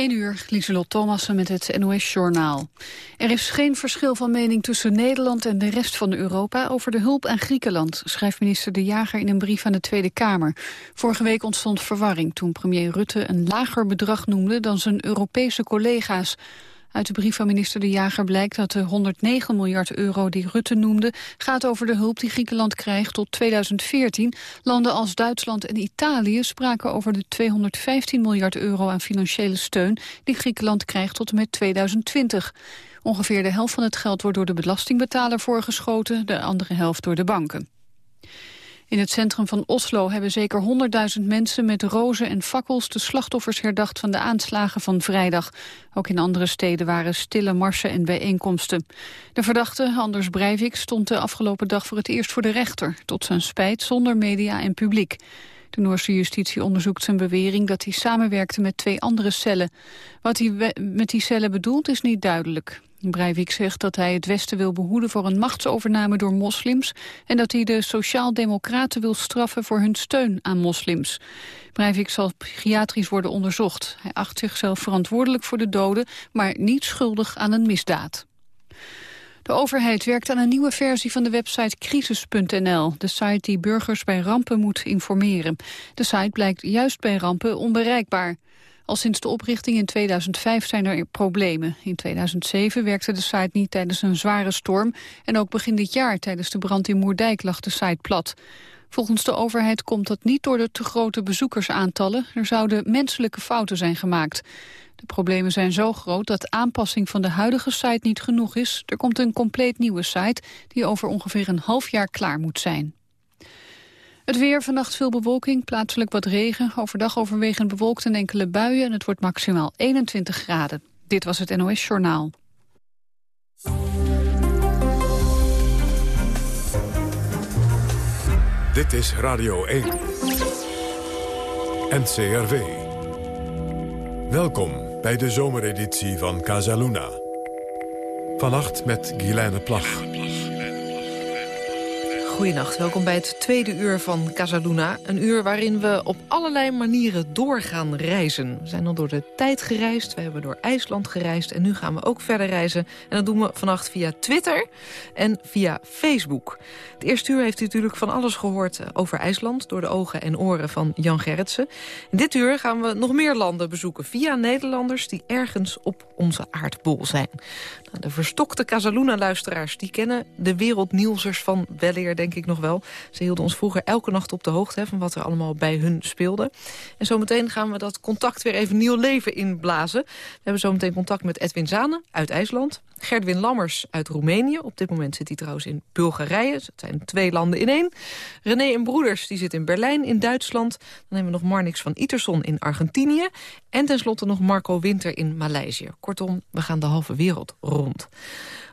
1 uur, Lieselot Thomassen met het NOS-journaal. Er is geen verschil van mening tussen Nederland en de rest van Europa... over de hulp aan Griekenland, schrijft minister De Jager in een brief aan de Tweede Kamer. Vorige week ontstond verwarring toen premier Rutte een lager bedrag noemde... dan zijn Europese collega's. Uit de brief van minister De Jager blijkt dat de 109 miljard euro die Rutte noemde... gaat over de hulp die Griekenland krijgt tot 2014. Landen als Duitsland en Italië spraken over de 215 miljard euro aan financiële steun... die Griekenland krijgt tot en met 2020. Ongeveer de helft van het geld wordt door de belastingbetaler voorgeschoten... de andere helft door de banken. In het centrum van Oslo hebben zeker 100.000 mensen met rozen en fakkels de slachtoffers herdacht van de aanslagen van vrijdag. Ook in andere steden waren stille marsen en bijeenkomsten. De verdachte, Anders Breivik, stond de afgelopen dag voor het eerst voor de rechter, tot zijn spijt zonder media en publiek. De Noorse justitie onderzoekt zijn bewering dat hij samenwerkte met twee andere cellen. Wat hij met die cellen bedoelt is niet duidelijk. Breivik zegt dat hij het Westen wil behoeden voor een machtsovername door moslims... en dat hij de sociaal-democraten wil straffen voor hun steun aan moslims. Breivik zal psychiatrisch worden onderzocht. Hij acht zichzelf verantwoordelijk voor de doden, maar niet schuldig aan een misdaad. De overheid werkt aan een nieuwe versie van de website crisis.nl, de site die burgers bij rampen moet informeren. De site blijkt juist bij rampen onbereikbaar. Al sinds de oprichting in 2005 zijn er problemen. In 2007 werkte de site niet tijdens een zware storm... en ook begin dit jaar tijdens de brand in Moerdijk lag de site plat. Volgens de overheid komt dat niet door de te grote bezoekersaantallen. Er zouden menselijke fouten zijn gemaakt. De problemen zijn zo groot dat aanpassing van de huidige site niet genoeg is. Er komt een compleet nieuwe site die over ongeveer een half jaar klaar moet zijn. Het weer, vannacht veel bewolking, plaatselijk wat regen. Overdag overwegend bewolkt en enkele buien en het wordt maximaal 21 graden. Dit was het NOS Journaal. Dit is Radio 1. NCRV. Welkom bij de zomereditie van Casaluna. Vannacht met Guilaine Plag. Goedenacht, welkom bij het tweede uur van Casaluna. Een uur waarin we op allerlei manieren doorgaan reizen. We zijn al door de tijd gereisd, we hebben door IJsland gereisd... en nu gaan we ook verder reizen. En dat doen we vannacht via Twitter en via Facebook. Het eerste uur heeft u natuurlijk van alles gehoord over IJsland... door de ogen en oren van Jan Gerritsen. In dit uur gaan we nog meer landen bezoeken via Nederlanders... die ergens op onze aardbol zijn. De verstokte Casaluna-luisteraars die kennen de wereldnieuwsers van weleer, denk ik nog wel. Ze hielden ons vroeger elke nacht op de hoogte van wat er allemaal bij hun speelde. En zometeen gaan we dat contact weer even nieuw leven inblazen. We hebben zometeen contact met Edwin Zane uit IJsland. Gerdwin Lammers uit Roemenië. Op dit moment zit hij trouwens in Bulgarije. Het zijn twee landen in één. René en Broeders die zit in Berlijn in Duitsland. Dan hebben we nog Marnix van Iterson in Argentinië. En tenslotte nog Marco Winter in Maleisië. Kortom, we gaan de halve wereld rond.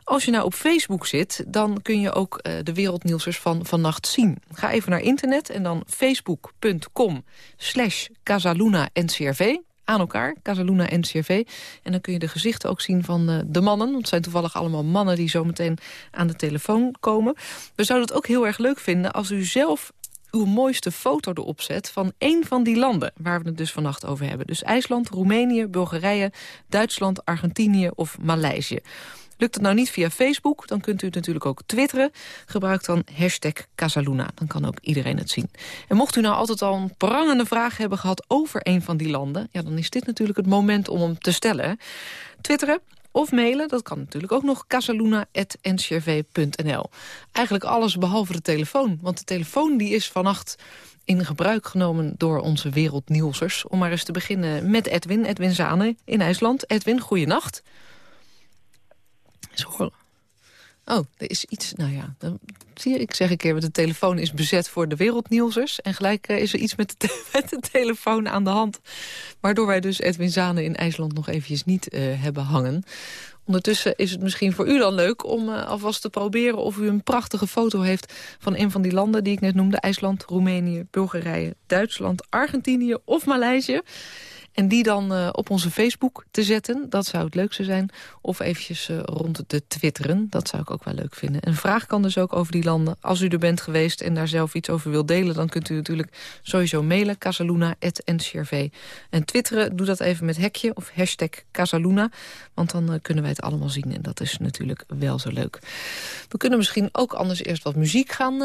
Als je nou op Facebook zit, dan kun je ook uh, de wereldnieuwsers van vannacht zien. Ga even naar internet en dan facebook.com slash casaluna-ncrv aan elkaar, Casaluna en CRV. En dan kun je de gezichten ook zien van uh, de mannen. Want het zijn toevallig allemaal mannen die zometeen aan de telefoon komen. We zouden het ook heel erg leuk vinden als u zelf uw mooiste foto erop zet van één van die landen... waar we het dus vannacht over hebben. Dus IJsland, Roemenië, Bulgarije, Duitsland, Argentinië of Maleisië. Lukt het nou niet via Facebook, dan kunt u het natuurlijk ook twitteren. Gebruik dan hashtag Casaluna, dan kan ook iedereen het zien. En mocht u nou altijd al een prangende vraag hebben gehad over een van die landen... Ja, dan is dit natuurlijk het moment om hem te stellen. Twitteren, of mailen, dat kan natuurlijk ook nog, casaluna.ncrv.nl. Eigenlijk alles behalve de telefoon, want de telefoon die is vannacht in gebruik genomen door onze wereldnieuwsers. Om maar eens te beginnen met Edwin, Edwin Zane in IJsland. Edwin, goeienacht. Oh, er is iets, nou ja, dan zie je, ik zeg een keer, de telefoon is bezet voor de wereldnieuwsers. En gelijk eh, is er iets met de, met de, telefoon aan de hand. Waardoor wij dus Edwin Zane in IJsland nog eventjes niet uh, hebben hangen. Ondertussen is het misschien voor u dan leuk om uh, alvast te proberen... of u een prachtige foto heeft van een van die landen die ik net noemde. IJsland, Roemenië, Bulgarije, Duitsland, Argentinië of Maleisië. En die dan uh, op onze Facebook te zetten. Dat zou het leukste zijn. Of eventjes uh, rond te twitteren. Dat zou ik ook wel leuk vinden. En vraag kan dus ook over die landen. Als u er bent geweest en daar zelf iets over wilt delen... dan kunt u natuurlijk sowieso mailen. Casaluna.ncrv. En twitteren, doe dat even met hekje of hashtag Casaluna. Want dan uh, kunnen wij het allemaal zien. En dat is natuurlijk wel zo leuk. We kunnen misschien ook anders eerst wat muziek gaan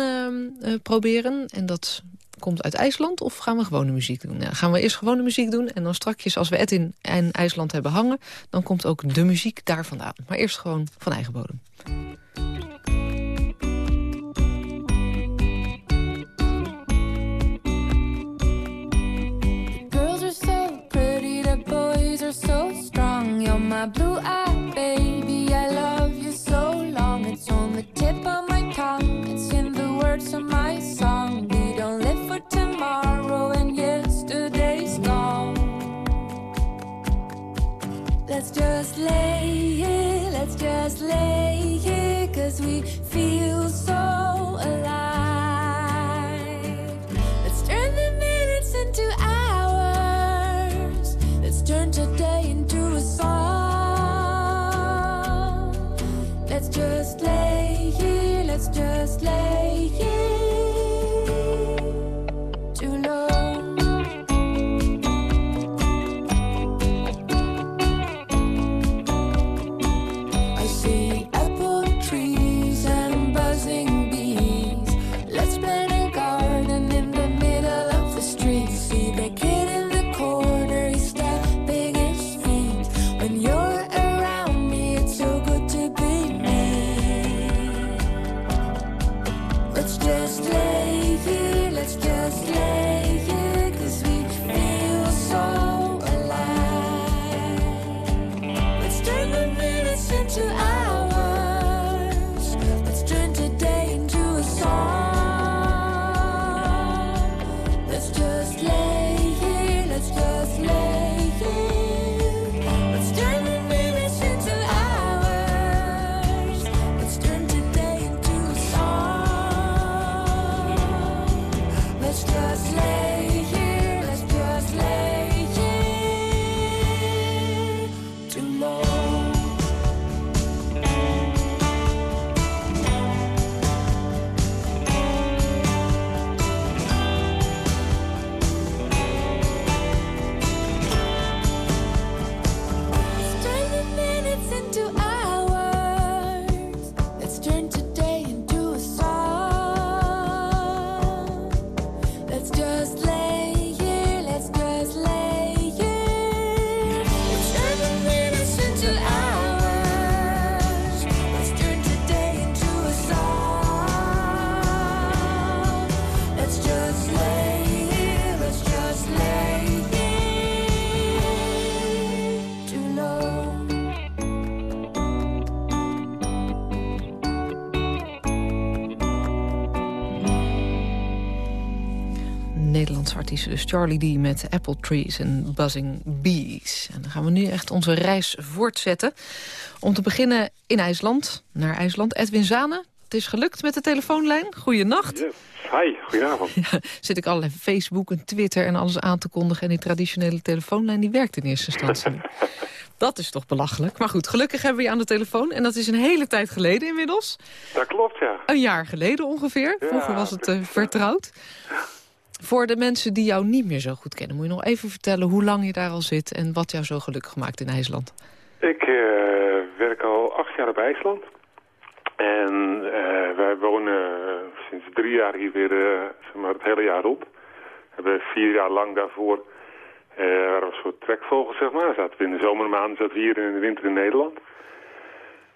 proberen. En dat komt uit IJsland of gaan we gewone muziek doen? Nou, gaan we eerst gewone muziek doen en dan strakjes als we het in, IJsland hebben hangen... dan komt ook de muziek daar vandaan. Maar eerst gewoon van eigen bodem. Girls are so pretty, the boys are so strong. You're my blue eye baby, I love you so long. It's on the tip of my tongue, it's in the words of my song. Dus Charlie D met Apple Trees en Buzzing Bees. En dan gaan we nu echt onze reis voortzetten. Om te beginnen in IJsland, naar IJsland. Edwin Zane, het is gelukt met de telefoonlijn. Goeienacht. Ja, hi, goedenavond. Ja, zit ik allerlei Facebook en Twitter en alles aan te kondigen... en die traditionele telefoonlijn die werkt in eerste instantie. Dat is toch belachelijk. Maar goed, gelukkig hebben we je aan de telefoon. En dat is een hele tijd geleden inmiddels. Dat klopt, ja. Een jaar geleden ongeveer. Vroeger was het uh, vertrouwd. Voor de mensen die jou niet meer zo goed kennen... moet je nog even vertellen hoe lang je daar al zit... en wat jou zo gelukkig maakt in IJsland. Ik uh, werk al acht jaar op IJsland. En uh, wij wonen sinds drie jaar hier weer uh, zeg maar het hele jaar op. We hebben vier jaar lang daarvoor... waren we een soort trekvogels, zeg maar. Zaten we in de zomermaanden, zaten we hier in de winter in Nederland.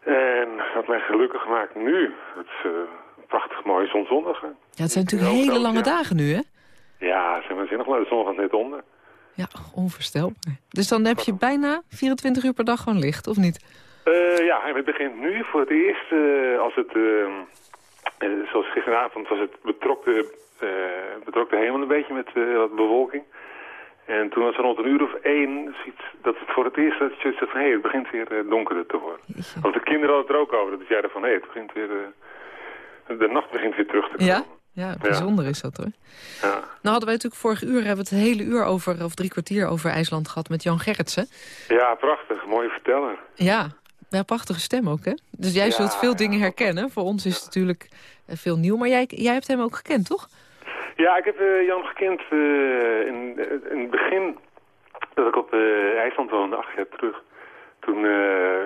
En wat mij gelukkig maakt nu... Het is een prachtig mooie zonsondag. Ja, het zijn natuurlijk hele lange dagen nu, hè? Ja, ze hebben nog maar de zon gaat net onder. Ja, onvoorstelbaar. Dus dan heb je bijna 24 uur per dag gewoon licht, of niet? Uh, ja, het begint nu voor het eerst, uh, als het, uh, zoals gisteravond was het betrok de, betrok de hemel een beetje met wat bewolking. En toen was het rond een uur of één, dat het voor het eerst dat je zegt van hé, hey, het begint weer donkerder te worden. Want de kinderen hadden het er ook over, dat zeiden van hé, hey, het begint weer, de nacht begint weer terug te komen. Ja? Ja, bijzonder is dat hoor. Ja. Nou hadden wij natuurlijk vorig uur, hebben we het hele uur over, of drie kwartier over IJsland gehad met Jan Gerritsen. Ja, prachtig. Mooie verteller. Ja, ja, prachtige stem ook, hè? Dus jij zult veel dingen herkennen. Voor ons is het natuurlijk eh, veel nieuw. Maar jij, jij hebt hem ook gekend, toch? Ja, ik heb uh, Jan gekend uh, in, in het begin dat ik op uh, IJsland woonde, acht jaar terug. Toen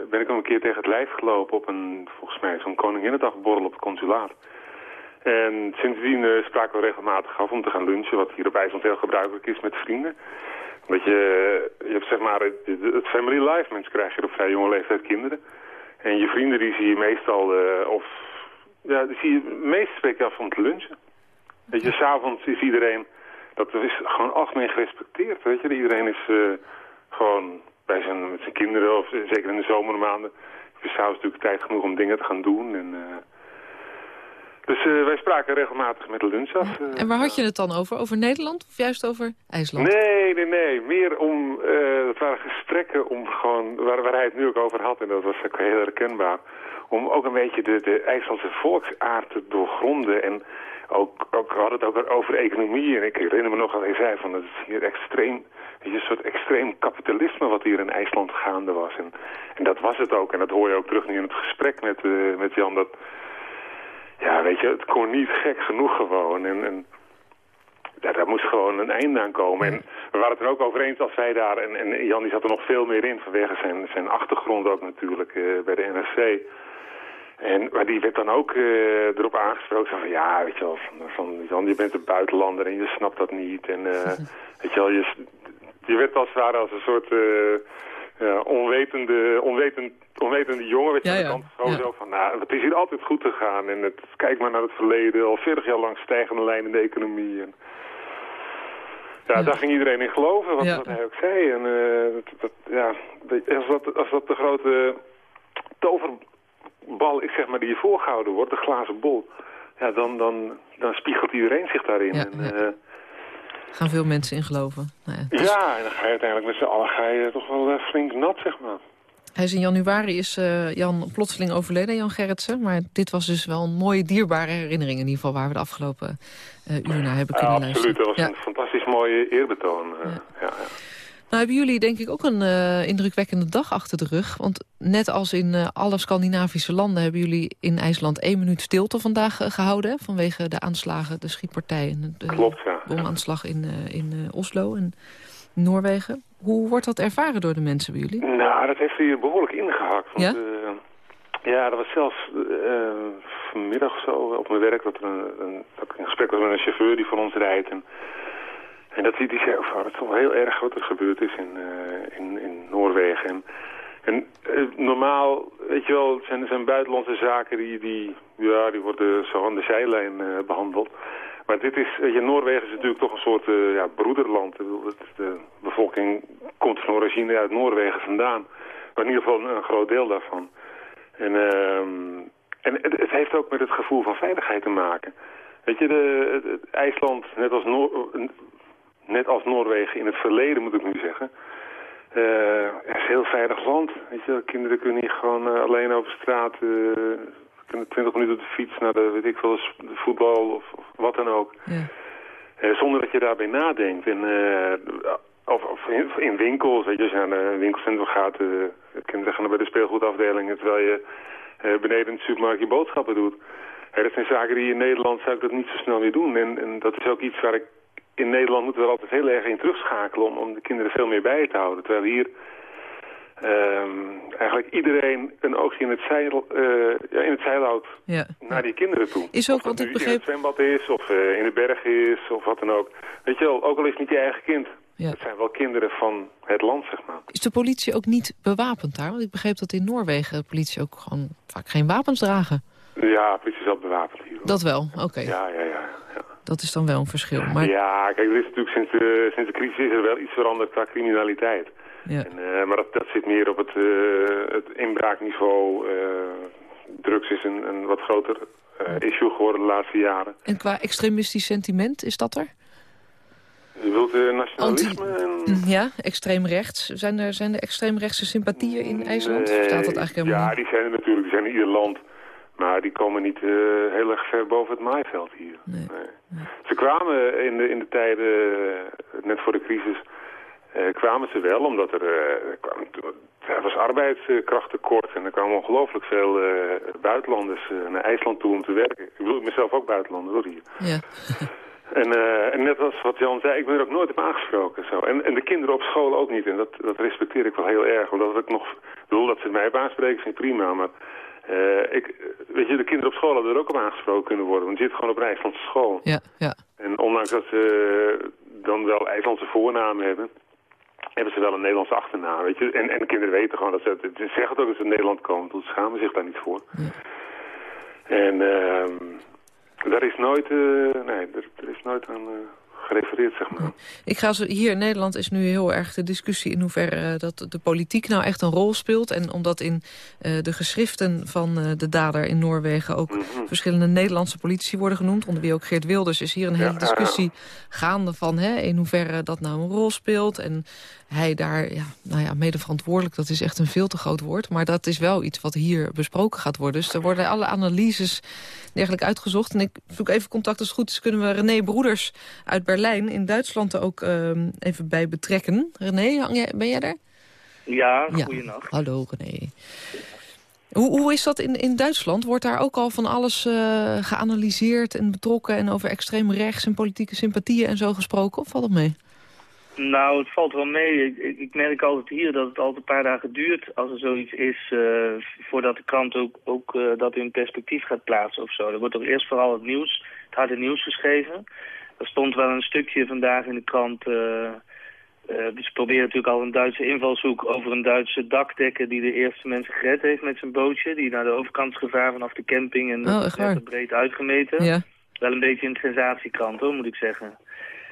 ben ik al een keer tegen het lijf gelopen op een, volgens mij, zo'n Koninginnedagborrel op het consulaat. En sindsdien spraken we regelmatig af om te gaan lunchen, wat hier op IJsland heel gebruikelijk is met vrienden. Dat je, je hebt zeg maar het, family life. Mensen krijgen op vrij jonge leeftijd kinderen. En je vrienden die zie je meestal, uh, of ja, die zie je meestal spreek je af om te lunchen. Weet je, s'avonds is iedereen, dat is gewoon algemeen gerespecteerd. Weet je, iedereen is uh, gewoon bij zijn, met zijn kinderen, of zeker in de zomermaanden, je s'avonds natuurlijk tijd genoeg om dingen te gaan doen. En, dus uh, wij spraken regelmatig met de lunch af. Uh, en waar had je het dan over? Over Nederland of juist over IJsland? Nee, nee, nee. Meer om... Uh, het waren gesprekken om gewoon... Waar, waar hij het nu ook over had. En dat was ook heel herkenbaar. Om ook een beetje de, de IJslandse volksaard te doorgronden. En ook, ook we hadden het ook over economie. En ik herinner me nog dat hij zei van... Het is hier extreem... Een soort extreem kapitalisme wat hier in IJsland gaande was. En, en dat was het ook. En dat hoor je ook terug nu in het gesprek met, met Jan. Dat ja, weet je, het kon niet gek genoeg gewoon. En, en ja, daar moest gewoon een einde aan komen. En we waren het er ook over eens als zij daar... En, en Jan die zat er nog veel meer in vanwege zijn, zijn achtergrond ook natuurlijk uh, bij de NRC. En, maar die werd dan ook uh, erop aangesproken. Van ja, weet je wel, van, van Jan, je bent een buitenlander en je snapt dat niet. En uh, weet je wel, je, je werd als het ware als een soort ja, onwetende, onwetend, onwetende jongen. Weet je, ja, ja. Gewoon zo van, nou, het is hier altijd goed gegaan. En het, kijk maar naar het verleden. Al 40 jaar lang stijgende lijn in de economie. En, ja, daar ging iedereen in geloven, wat, wat hij ook zei. En uh, dat, ja, als, dat, als dat de grote toverbal is, zeg maar, die je voorgehouden wordt, de glazen bol... Ja, dan, dan, dan spiegelt iedereen zich daarin. en, uh, gaan veel mensen in geloven. Nou ja, dus... ja, en dan ga je uiteindelijk met z'n allen ga je toch wel uh, flink nat, zeg maar. Hij is in januari is uh, Jan plotseling overleden, Jan Gerritsen. Maar dit was dus wel een mooie, dierbare herinnering... in ieder geval waar we de afgelopen uh, uur naar hebben kunnen ja, absoluut. luisteren. Dat was ja. een fantastisch mooie eerbetoon. Ja. Ja, nou hebben jullie denk ik ook een uh, indrukwekkende dag achter de rug. Want net als in uh, alle Scandinavische landen... hebben jullie in IJsland één minuut stilte vandaag uh, gehouden... vanwege de aanslagen, de schietpartijen. De Klopt, ja. bomaanslag in, in Oslo en Noorwegen. Hoe wordt dat ervaren door de mensen bij jullie? Nou, dat heeft hier behoorlijk ingehakt. Want, ja? ja, dat was zelfs vanmiddag zo op mijn werk... dat, er een, een, dat ik een gesprek was met een chauffeur die voor ons rijdt... En, en dat die, die zei, oh, het is wel heel erg wat er gebeurd is in, uh, in, in Noorwegen. En, en normaal, weet je wel, zijn, zijn buitenlandse zaken die, die, ja, die worden zo aan de zijlijn behandeld. Maar dit is, weet je, Noorwegen is natuurlijk toch een soort ja, broederland. De bevolking komt van origine uit Noorwegen vandaan. Maar in ieder geval een, groot deel daarvan. En, en het, het heeft ook met het gevoel van veiligheid te maken. Weet je, de, het, het IJsland, net als Noor, net als Noorwegen in het verleden moet ik nu zeggen, uh, is een heel veilig land. Weet je, kinderen kunnen hier gewoon alleen over straat, 20 minuten op de fiets naar de, weet ik veel, de voetbal of, of, wat dan ook. Ja. zonder dat je daarbij nadenkt. En, of, of in, in, winkels, weet je, als je naar een winkelcentrum gaat, kinderen gaan naar bij de speelgoedafdeling, terwijl je beneden in de supermarkt je boodschappen doet. dat zijn zaken die in Nederland zou ik dat niet zo snel meer doen. En, en dat is ook iets waar ik in Nederland moeten we er altijd heel erg in terugschakelen om, om de kinderen veel meer bij te houden. Terwijl hier um, eigenlijk iedereen een oogje in het zeil, uh, ja, in het zeil houdt ja. naar die kinderen toe. Is ook, of want ik begreep... in het zwembad is, of uh, in de berg is, of wat dan ook. Weet je wel, ook al is het niet je eigen kind. Ja. Het zijn wel kinderen van het land, zeg maar. Is de politie ook niet bewapend daar? Want ik begreep dat in Noorwegen de politie ook gewoon vaak geen wapens dragen. Ja, de politie is wel bewapend hier. Hoor. Dat wel, oké. Ja, ja, ja. Dat is dan wel een verschil. Maar... Ja, kijk, er is natuurlijk sinds de, sinds de crisis is er wel iets veranderd qua criminaliteit. Ja. En, uh, maar dat, dat zit meer op het, uh, het inbraakniveau. Uh, drugs is een, een wat groter issue geworden de laatste jaren. En qua extremistisch sentiment, is dat er? Je wilt nationalisme? Anti... En... Ja, extreem rechts. Zijn er, zijn er extreemrechtse sympathieën in IJsland? Nee, staat dat eigenlijk helemaal Ja, die zijn er natuurlijk. Die zijn in ieder land. Maar die komen niet heel erg ver boven het maaiveld hier. Nee. Ze kwamen in de, in de tijden, net voor de crisis, kwamen ze wel, omdat er, er was arbeidskrachttekort en er kwamen ongelooflijk veel buitenlanders naar IJsland toe om te werken. Ik bedoel, mezelf ook buitenlander hoor hier. Ja. En, uh, en net als wat Jan zei, ik ben er ook nooit op aangesproken. Zo. En, en de kinderen op school ook niet. En dat, dat respecteer ik wel heel erg. Omdat ik nog bedoel dat ze mij op aanspreken, is prima. Maar uh, ik, weet je, de kinderen op school hadden er ook op aangesproken kunnen worden. Want je zit gewoon op IJslandse school. Ja, ja. En ondanks dat ze dan wel IJslandse voornamen hebben, hebben ze wel een Nederlandse achternaam. Weet je? En, en de kinderen weten gewoon dat ze, ze zeggen ook dat ze in Nederland komen. Dus ze schamen zich daar niet voor. Ja. En... Uh, daar is nooit, uh, nee, er, er, is nooit aan uh, gerefereerd, zeg maar. Ik ga zo, hier in Nederland is nu heel erg de discussie in hoeverre uh, dat de politiek nou echt een rol speelt. En omdat in de geschriften van de dader in Noorwegen ook mhm. verschillende Nederlandse politici worden genoemd. Onder wie ook Geert Wilders is hier een hele discussie gaande van hè, in hoeverre dat nou een rol speelt. En hij daar, ja, nou ja, mede verantwoordelijk, dat is echt een veel te groot woord. Maar dat is wel iets wat hier besproken gaat worden. Dus er worden alle analyses dergelijk uitgezocht. En ik zoek even contact, als het goed is kunnen we René Broeders uit Berlijn in Duitsland er ook uh, even bij betrekken. René, ben jij er? Ja, goeienacht. hallo René. Hoe, hoe is dat in, in Duitsland? Wordt daar ook al van alles uh, geanalyseerd en betrokken... en over extreem rechts en politieke sympathieën en zo gesproken? Of valt het mee? Nou, het valt wel mee. Ik, ik, merk altijd hier dat het altijd een paar dagen duurt als er zoiets is... Uh, voordat de krant ook, ook uh, dat in perspectief gaat plaatsen of zo. Er wordt toch eerst vooral het nieuws, het harde nieuws geschreven. Er stond wel een stukje vandaag in de krant... Uh, ze proberen natuurlijk al een Duitse invalshoek over een Duitse dakdekker... die de eerste mensen gered heeft met zijn bootje. Die naar de overkant is gevaren vanaf de camping en oh, breed uitgemeten. Ja. Wel een beetje een sensatiekrant hoor, moet ik zeggen.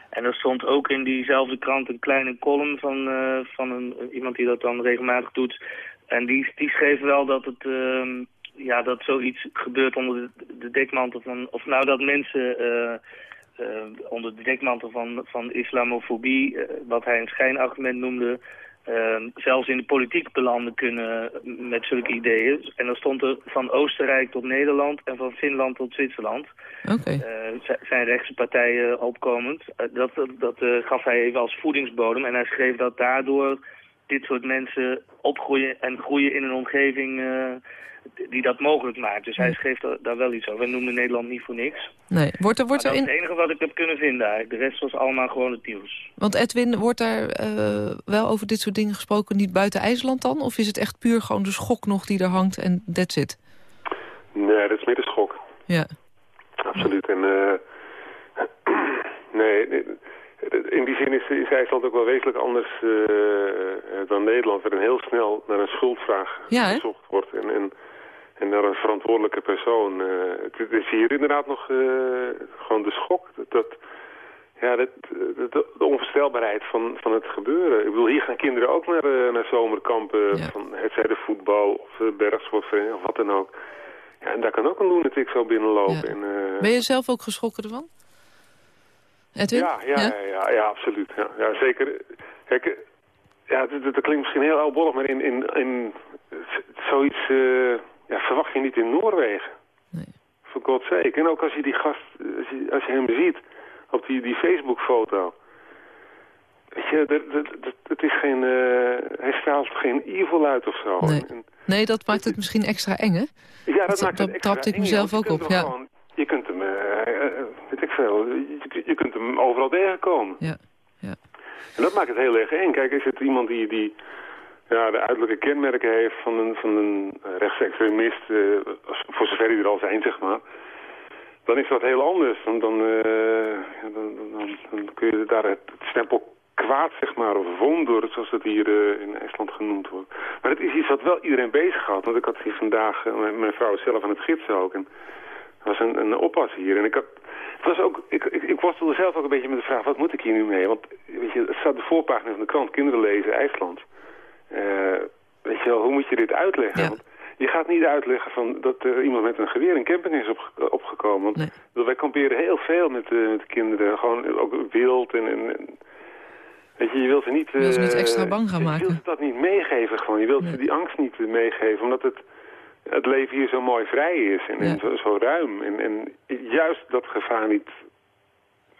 En er stond ook in diezelfde krant een kleine column van, uh, van een, iemand die dat dan regelmatig doet. En die, die schreef wel dat het... Uh, ja, dat zoiets gebeurt onder de, de, dekmantel van... Of nou, dat mensen uh, onder de dekmantel van, van islamofobie... wat hij een schijnargument noemde... Ehm, zelfs in de politiek belanden kunnen met zulke ideeën. En dan stond er van Oostenrijk tot Nederland en van Finland tot Zwitserland. Okay. Uh, zijn rechtse partijen opkomend. Uh, dat dat uh, gaf hij even als voedingsbodem. En hij schreef dat daardoor dit soort mensen opgroeien en groeien in een omgeving die dat mogelijk maakt. Dus hij schreef daar wel iets over. We noemen Nederland niet voor niks. Nee. Wordt er, wordt er dat is het enige wat ik heb kunnen vinden eigenlijk. De rest was allemaal gewoon het nieuws. Want Edwin, wordt daar uh, wel over dit soort dingen gesproken niet buiten IJsland dan? Of is het echt puur gewoon de schok nog die er hangt en that's it? Nee, dat is meer de schok. Ja. Absoluut. En uh, nee, in die zin is, is IJsland ook wel wezenlijk anders uh, dan Nederland. Waarin heel snel naar een schuldvraag ja, gezocht wordt. En, en en naar een verantwoordelijke persoon. Uh, het is hier inderdaad nog uh, gewoon de schok. Dat, dat ja, dat, de, de, onvoorstelbaarheid van, van het gebeuren. Ik bedoel, hier gaan kinderen ook naar, uh, naar zomerkampen. Ja. Van, het zij de voetbal of uh, bergsportvereniging of wat dan ook. Ja, en daar kan ook een lunatic zo binnenlopen. Ja. En, ben je zelf ook geschrokken ervan? Edwin? Ja, ja, ja? ja, ja absoluut. Ja, ja, zeker. Kijk, ja, dat, klinkt misschien heel oudbollig, maar in, in, in zoiets ja, verwacht je niet in Noorwegen. Nee. For God's sake. En ook als je die gast, als je, als je hem ziet op die, die Facebook-foto. Weet je, het is geen, uh, hij straalt geen evil uit of zo. Nee, nee dat maakt het misschien extra eng, hè? Ja, dat, maakt het extra trapte ik mezelf ook op, ja. Gewoon, je kunt hem, uh, weet ik veel, je, je, kunt hem overal tegenkomen. Ja, ja. En dat maakt het heel erg eng. Kijk, is het iemand die, die ja, de uiterlijke kenmerken heeft van een, van een rechtsextremist, uh, voor zover die er al zijn, zeg maar, dan is dat heel anders. Dan, dan, ja, dan, dan, kun je daar het, stempel kwaad, zeg maar, of wonder, zoals het hier uh, in IJsland genoemd wordt. Maar het is iets wat wel iedereen bezighoudt, want ik had hier vandaag, mijn, mijn, vrouw zelf aan het gidsen ook, en was een, een oppas hier. En ik had, het was ook, ik, ik, ik worstelde zelf ook een beetje met de vraag, wat moet ik hier nu mee? Want, weet je, het staat de voorpagina van de krant, kinderen lezen IJsland. Uh, weet je wel, hoe moet je dit uitleggen? Je gaat niet uitleggen van dat er iemand met een geweer in camping is opgekomen. Want nee. wij kamperen heel veel met, uh, met de kinderen. Gewoon ook wild en, en, Weet je, je wilt ze niet... Je wilt ze niet extra bang gaan maken. Je wilt dat niet meegeven gewoon. Je wilt ze die angst niet meegeven. Omdat het... het leven hier zo mooi vrij is en, en zo, zo, ruim. En, en juist dat gevaar niet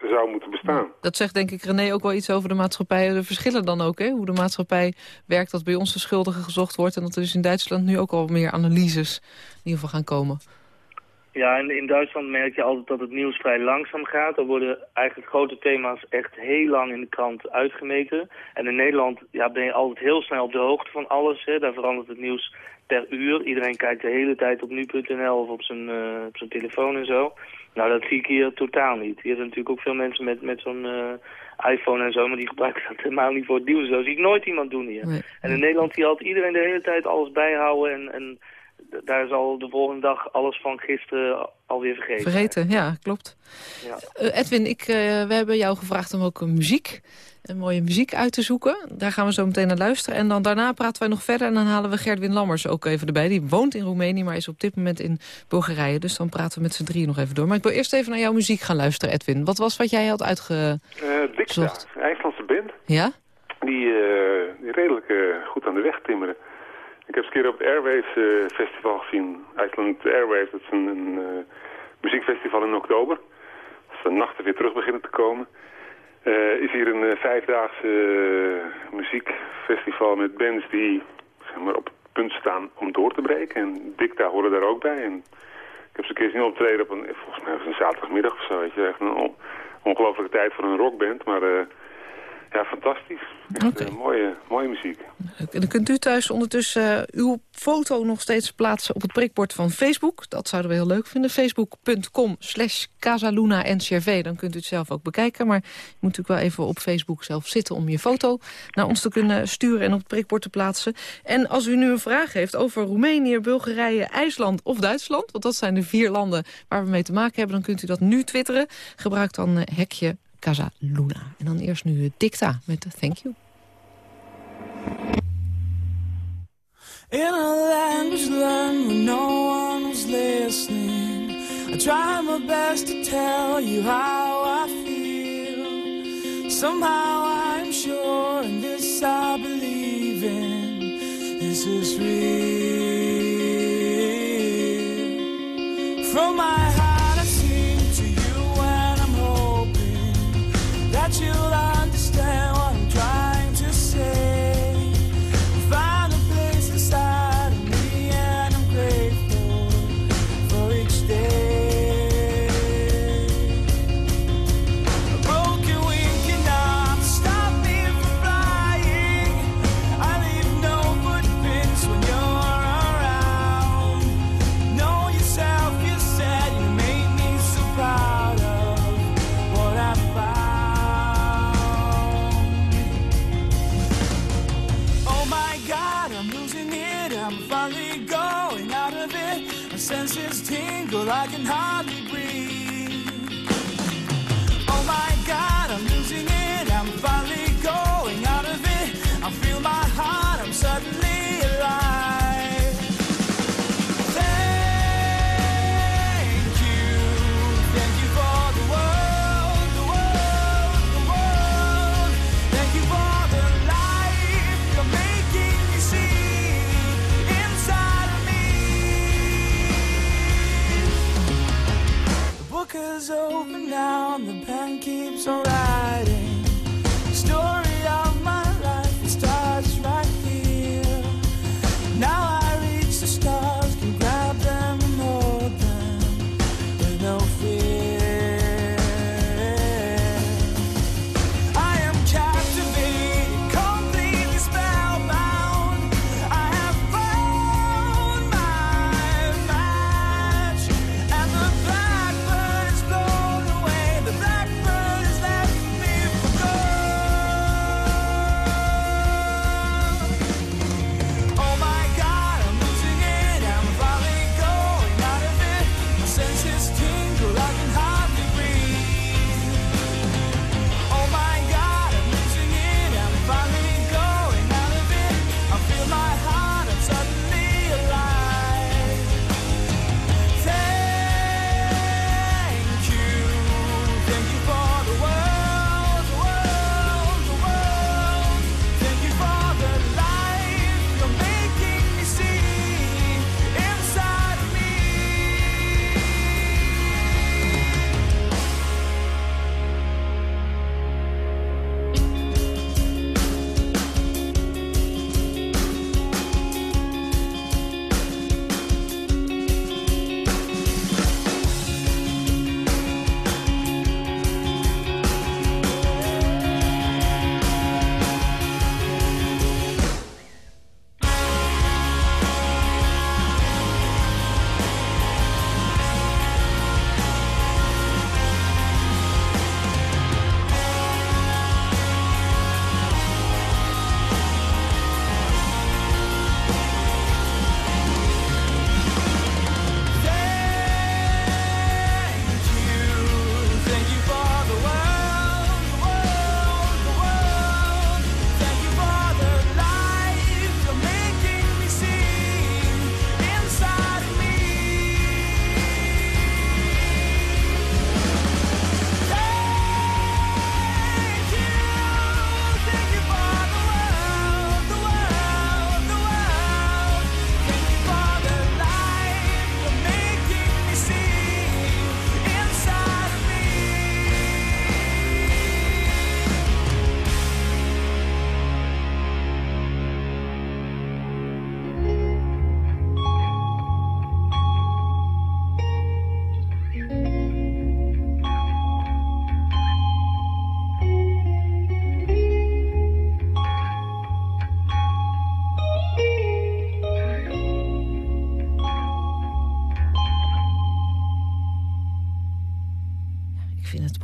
zou moeten bestaan. Dat zegt denk ik René ook wel iets over de maatschappij. De verschillen dan ook, hè? hoe de maatschappij werkt... dat bij ons de schuldige gezocht wordt... en dat er dus in Duitsland nu ook al meer analyses in ieder geval gaan komen. Ja, en in Duitsland merk je altijd dat het nieuws vrij langzaam gaat. Er worden eigenlijk grote thema's echt heel lang in de krant uitgemeten. En in Nederland ja, ben je altijd heel snel op de hoogte van alles. Hè. Daar verandert het nieuws per uur. Iedereen kijkt de hele tijd op nu.nl of op zijn, uh, op zijn telefoon en zo. Nou, dat zie ik hier totaal niet. Hier zijn natuurlijk ook veel mensen met, met zo'n uh, iPhone en zo, maar die gebruiken dat helemaal niet voor het nieuws. Dat zie ik nooit iemand doen hier. En in Nederland zie je altijd iedereen de hele tijd alles bijhouden en... en daar is al de volgende dag alles van gisteren alweer vergeten. Vergeten, ja, klopt. Ja. Uh, Edwin, ik, uh, we hebben jou gevraagd om ook muziek, een mooie muziek uit te zoeken. Daar gaan we zo meteen naar luisteren. En dan daarna praten wij nog verder en dan halen we Gerdwin Lammers ook even erbij. Die woont in Roemenië, maar is op dit moment in Bulgarije. Dus dan praten we met z'n drieën nog even door. Maar ik wil eerst even naar jouw muziek gaan luisteren, Edwin. Wat was wat jij had uitgezocht? Uh, Dikta, IJslandse band. Ja? Die, die redelijk goed aan de weg timmeren. Ik heb eens een keer op het Airwaves uh, Festival gezien. IJsland Airwaves, dat is een, uh, muziekfestival in oktober. Als de nachten weer terug beginnen te komen. Uh, is hier een vijfdaagse muziekfestival met bands die zeg maar, op het punt staan om door te breken. En Dicta horen daar ook bij. En ik heb ze een keer zien optreden op een, volgens mij was een zaterdagmiddag of zo. Weet je. Echt een ongelofelijke tijd voor een rockband, maar... Ja, fantastisch. Okay. mooie, mooie muziek. Dan kunt u thuis ondertussen uh, uw foto nog steeds plaatsen op het prikbord van Facebook. Dat zouden we heel leuk vinden. Facebook.com slash Casaluna-NCRV. Dan kunt u het zelf ook bekijken. Maar je moet natuurlijk wel even op Facebook zelf zitten om je foto naar ons te kunnen sturen en op het prikbord te plaatsen. En als u nu een vraag heeft over Roemenië, Bulgarije, IJsland of Duitsland, want dat zijn de vier landen waar we mee te maken hebben, dan kunt u dat nu twitteren. Gebruik dan uh, hekje Casa Luna. En dan eerst nu Dicta met Thank You. In a language learned when no one was listening I try my best to tell you how I feel Somehow I'm sure in this I believe in This is real From my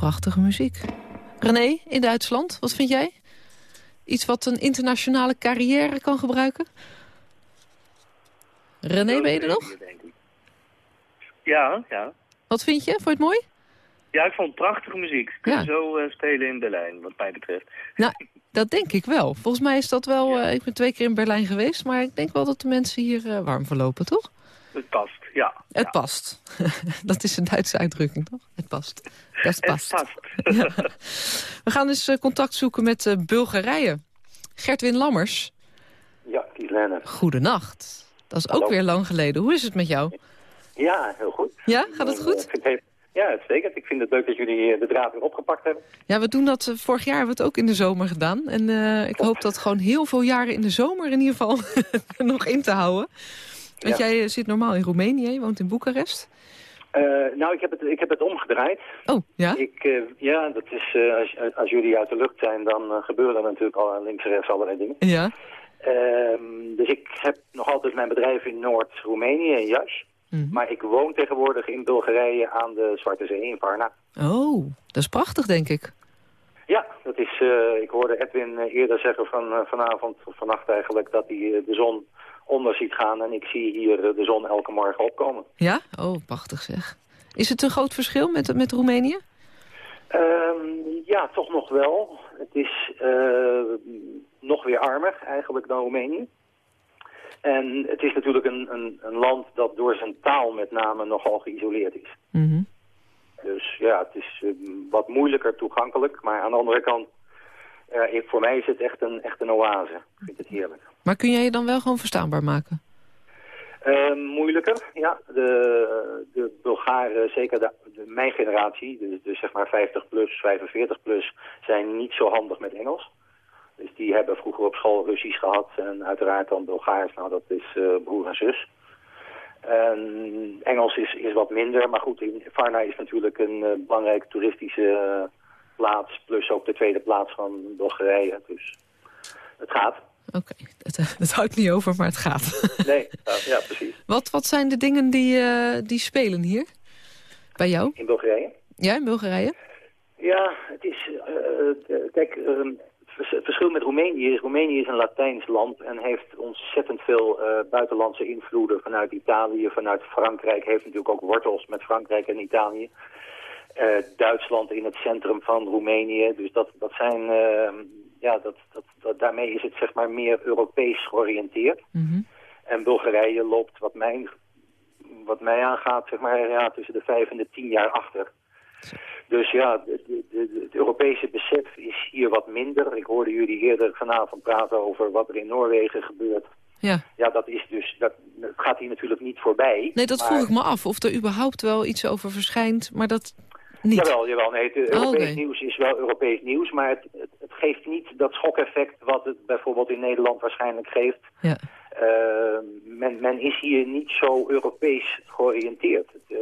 prachtige muziek. René, in Duitsland, wat vind jij? Iets wat een internationale carrière kan gebruiken? René, ben je er nog? Ja, ja. Wat vind je? Vond je het mooi? Ja, ik vond prachtige muziek. Ze kunnen Ja. zo eh, spelen in Berlijn, wat mij betreft. Nou, dat denk ik wel. Volgens mij is dat wel... eh, ik ben twee keer in Berlijn geweest, maar ik denk wel dat de mensen hier eh, warm verlopen, toch? Het past, ja. Het ja. past. dat is een Duitse uitdrukking, toch? Het past. Dat Het past. Ja. We gaan dus eh, contact zoeken met eh, Bulgarije. Gertwin Lammers, Ja, Kieslenne. goedenacht. Dat is ook weer lang geleden. Hoe is het met jou? Ja, heel goed. Ja, gaat het goed? ja, uitstekend. Ik vind het leuk dat jullie eh, de draad weer opgepakt hebben. Ja, we doen dat. vorig jaar hebben we het ook in de zomer gedaan. En eh, ik hoop dat gewoon heel veel jaren in de zomer in ieder geval nog in te houden. Want Ja. jij zit normaal in Roemenië, je woont in Boekarest. Eh, nou, ik heb, het, ik heb het omgedraaid. Oh, ja? Ik, eh, ja, dat is, eh, als, als jullie uit de lucht zijn, dan gebeuren er natuurlijk al links en rechts allerlei dingen. Ja. Ehm, dus ik heb nog altijd mijn bedrijf in Noord-Roemenië, in Jas. Mhm. Maar ik woon tegenwoordig in Bulgarije aan de Zwarte Zee, in Varna. Oh, dat is prachtig, denk ik. Ja, dat is, ik hoorde Edwin eerder zeggen van vanavond, of vannacht eigenlijk, dat hij de zon onder ziet gaan. En ik zie hier eh, de zon elke morgen opkomen. Ja? Oh, prachtig zeg. Is het een groot verschil met, met Roemenië? Ehm, ja, toch nog wel. Het is eh, nog weer armer eigenlijk dan Roemenië. En het is natuurlijk een, een, een land dat door zijn taal met name nogal geïsoleerd is. Mhm. Dus ja, het is eh, wat moeilijker toegankelijk. Maar aan de andere kant, ik- voor mij is het echt een, echt een oase. Ik vind het heerlijk. Maar kun jij je dan wel gewoon verstaanbaar maken? Eh, moeilijker, ja. De, de Bulgaren, zeker de, mijn generatie, dus, zeg maar 50 plus, 45 plus, zijn niet zo handig met Engels. Dus die hebben vroeger op school Russisch gehad en uiteraard dan Bulgaars, nou dat is eh, broer en zus. En Engels is, is wat minder, maar goed, Varna is natuurlijk een eh, belangrijke toeristische plaats, plus ook de tweede plaats van Bulgarije. Dus het gaat. Oké, het, eh, het houdt niet over, maar het gaat. Nee, ja, ja precies. wat, wat zijn de dingen die, eh, die spelen hier? Bij jou? In Bulgarije. Ja, in Bulgarije? Ja, het is... eh, kijk, eh, het vers- het verschil met Roemenië is... Roemenië is een Latijns land en heeft ontzettend veel buitenlandse invloeden vanuit Italië, vanuit Frankrijk. Heeft natuurlijk ook wortels met Frankrijk en Italië. Duitsland in het centrum van Roemenië. Dus dat, dat zijn... ja, dat, dat, dat, daarmee is het zeg maar meer Europees georiënteerd. Mhm. En Bulgarije loopt wat mij, wat mij aangaat zeg maar, ja, tussen de vijf en de tien jaar achter. Dus ja, de, de, de- het Europese besef is hier wat minder. Ik hoorde jullie eerder vanavond praten over wat er in Noorwegen gebeurt. Ja. Ja, dat is dus, dat, dat gaat hier natuurlijk niet voorbij. Nee, dat maar- vroeg ik me af. Of er überhaupt wel iets over verschijnt, maar dat niet. Jawel, jawel. Nee, het Oh, Europees nieuws is wel Europees nieuws, maar het, het, het geeft niet dat schokeffect wat het bijvoorbeeld in Nederland waarschijnlijk geeft. Ja. Eh, men, men is hier niet zo Europees georiënteerd. Eh,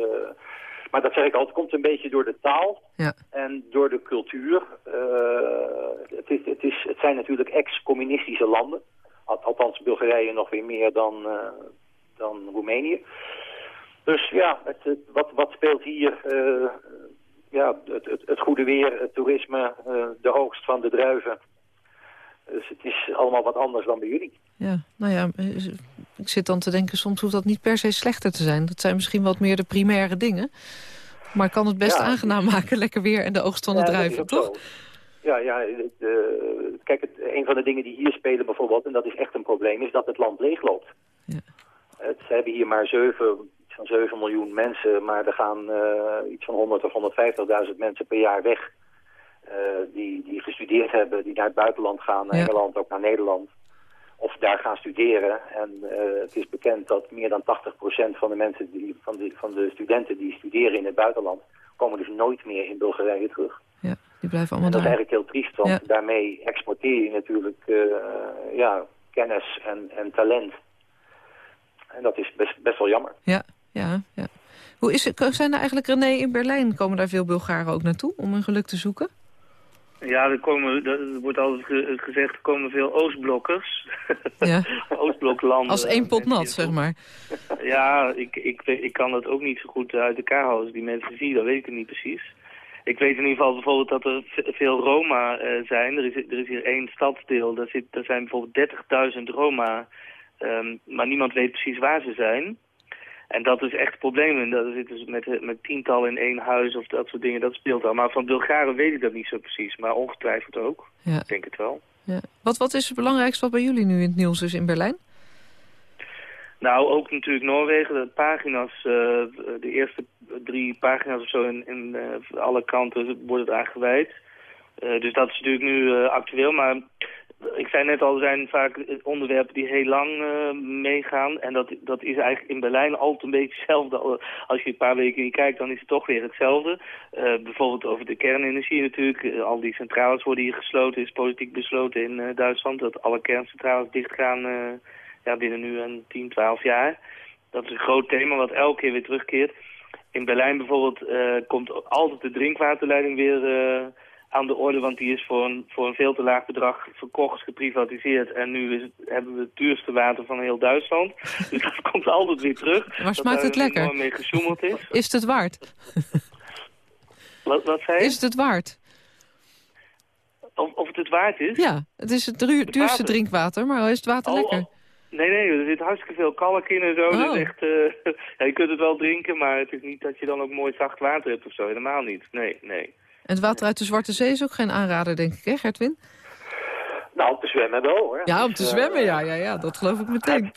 maar dat zeg ik al, het komt een beetje door de taal Ja. en door de cultuur. Eh, het, is, het, is, het zijn natuurlijk ex-communistische landen. Al- Althans, Bulgarije nog weer meer dan, eh, dan Roemenië. Dus ja, het, wat, wat speelt hier? eh, ja, het, het, het goede weer, het toerisme, eh, de oogst van de druiven. Dus het is allemaal wat anders dan bij jullie. Ja, nou ja, eh, ik zit dan te denken, soms hoeft dat niet per se slechter te zijn. Dat zijn misschien wat meer de primaire dingen. Maar kan het best Ja. aangenaam maken, lekker weer en de oogst van de Ja, druiven, toch? zo. Ja, ja eh, kijk, het, een van de dingen die hier spelen bijvoorbeeld, en dat is echt een probleem, is dat het land leegloopt. Ja. Het, ze hebben hier maar 7, iets van 7 miljoen mensen, maar er gaan eh, iets van 100 of 150.000 mensen per jaar weg. eh, die, die gestudeerd hebben, die naar het buitenland gaan, naar Ja. Engeland, ook naar Nederland. Of daar gaan studeren. En eh, het is bekend dat meer dan 80% van de mensen die, van, de, van de studenten die studeren in het buitenland, komen dus nooit meer in Bulgarije terug. Ja, die blijven En allemaal dat is eigenlijk heel triest, want Ja. daarmee exporteer je natuurlijk ja, kennis en, en talent. En dat is best, best wel jammer. Ja, ja, ja. Hoe is het, zijn er eigenlijk, René, in Berlijn, komen daar veel Bulgaren ook naartoe om hun geluk te zoeken? Ja, er, komen, er wordt altijd ge- gezegd, er komen veel Oostblokkers. Ja. Oostbloklanden. Als één pot nat, zeg maar. Ja, ik, ik, ik kan dat ook niet zo goed uit elkaar houden. Die mensen zie, dan weet ik het niet precies. ik weet in ieder geval bijvoorbeeld dat er veel Roma zijn. Er is, er is hier één stadsdeel, daar, zit, daar zijn bijvoorbeeld 30.000 Roma, um, maar niemand weet precies waar ze zijn. En dat is echt het probleem. En dat zitten ze met, met tientallen in één huis of dat soort dingen. Dat speelt al. Maar van Bulgaren weet ik dat niet zo precies. Maar ongetwijfeld ook. Ja. Ik denk het wel. Ja. Wat, wat is het belangrijkste wat bij jullie nu in het nieuws is in Berlijn? Nou, ook natuurlijk Noorwegen. De pagina's, uh, de eerste drie pagina's of zo in, in uh, alle kanten worden het aangeweid. Uh, dus dat is natuurlijk nu actueel. Maar ik zei net al, er zijn vaak onderwerpen die heel lang uh, meegaan. En dat, dat is eigenlijk in Berlijn altijd een beetje hetzelfde. Als je een paar weken niet kijkt, dan is het toch weer hetzelfde. Uh, bijvoorbeeld over de kernenergie natuurlijk. Uh, al die centrales worden hier gesloten. is politiek besloten in Duitsland dat alle kerncentrales dichtgaan ja, binnen nu een 10, 12 jaar. Dat is een groot thema wat elke keer weer terugkeert. In Berlijn bijvoorbeeld komt altijd de drinkwaterleiding weer aan de orde, want die is voor een, voor een veel te laag bedrag verkocht, geprivatiseerd. En nu is het, hebben we het duurste water van heel Duitsland. dus dat komt altijd weer terug. Maar smaakt het lekker? mee gesjoemeld is. Is het het waard? wat, wat zei je? Is het het waard? Of, of het het waard is? Ja, het is het, duurste drinkwater, maar is het water oh, lekker? Oh. Nee, nee, er zit hartstikke veel kalk in en zo. Dus oh. echt, uh, ja, je kunt het wel drinken, maar het is niet dat je dan ook mooi zacht water hebt of zo. Helemaal niet. Nee, nee. En het water uit de Zwarte Zee is ook geen aanrader, denk ik, hè Gertwin? Nou, om te zwemmen wel, hoor. Ja, om te zwemmen, ja, ja, ja, dat geloof ik meteen.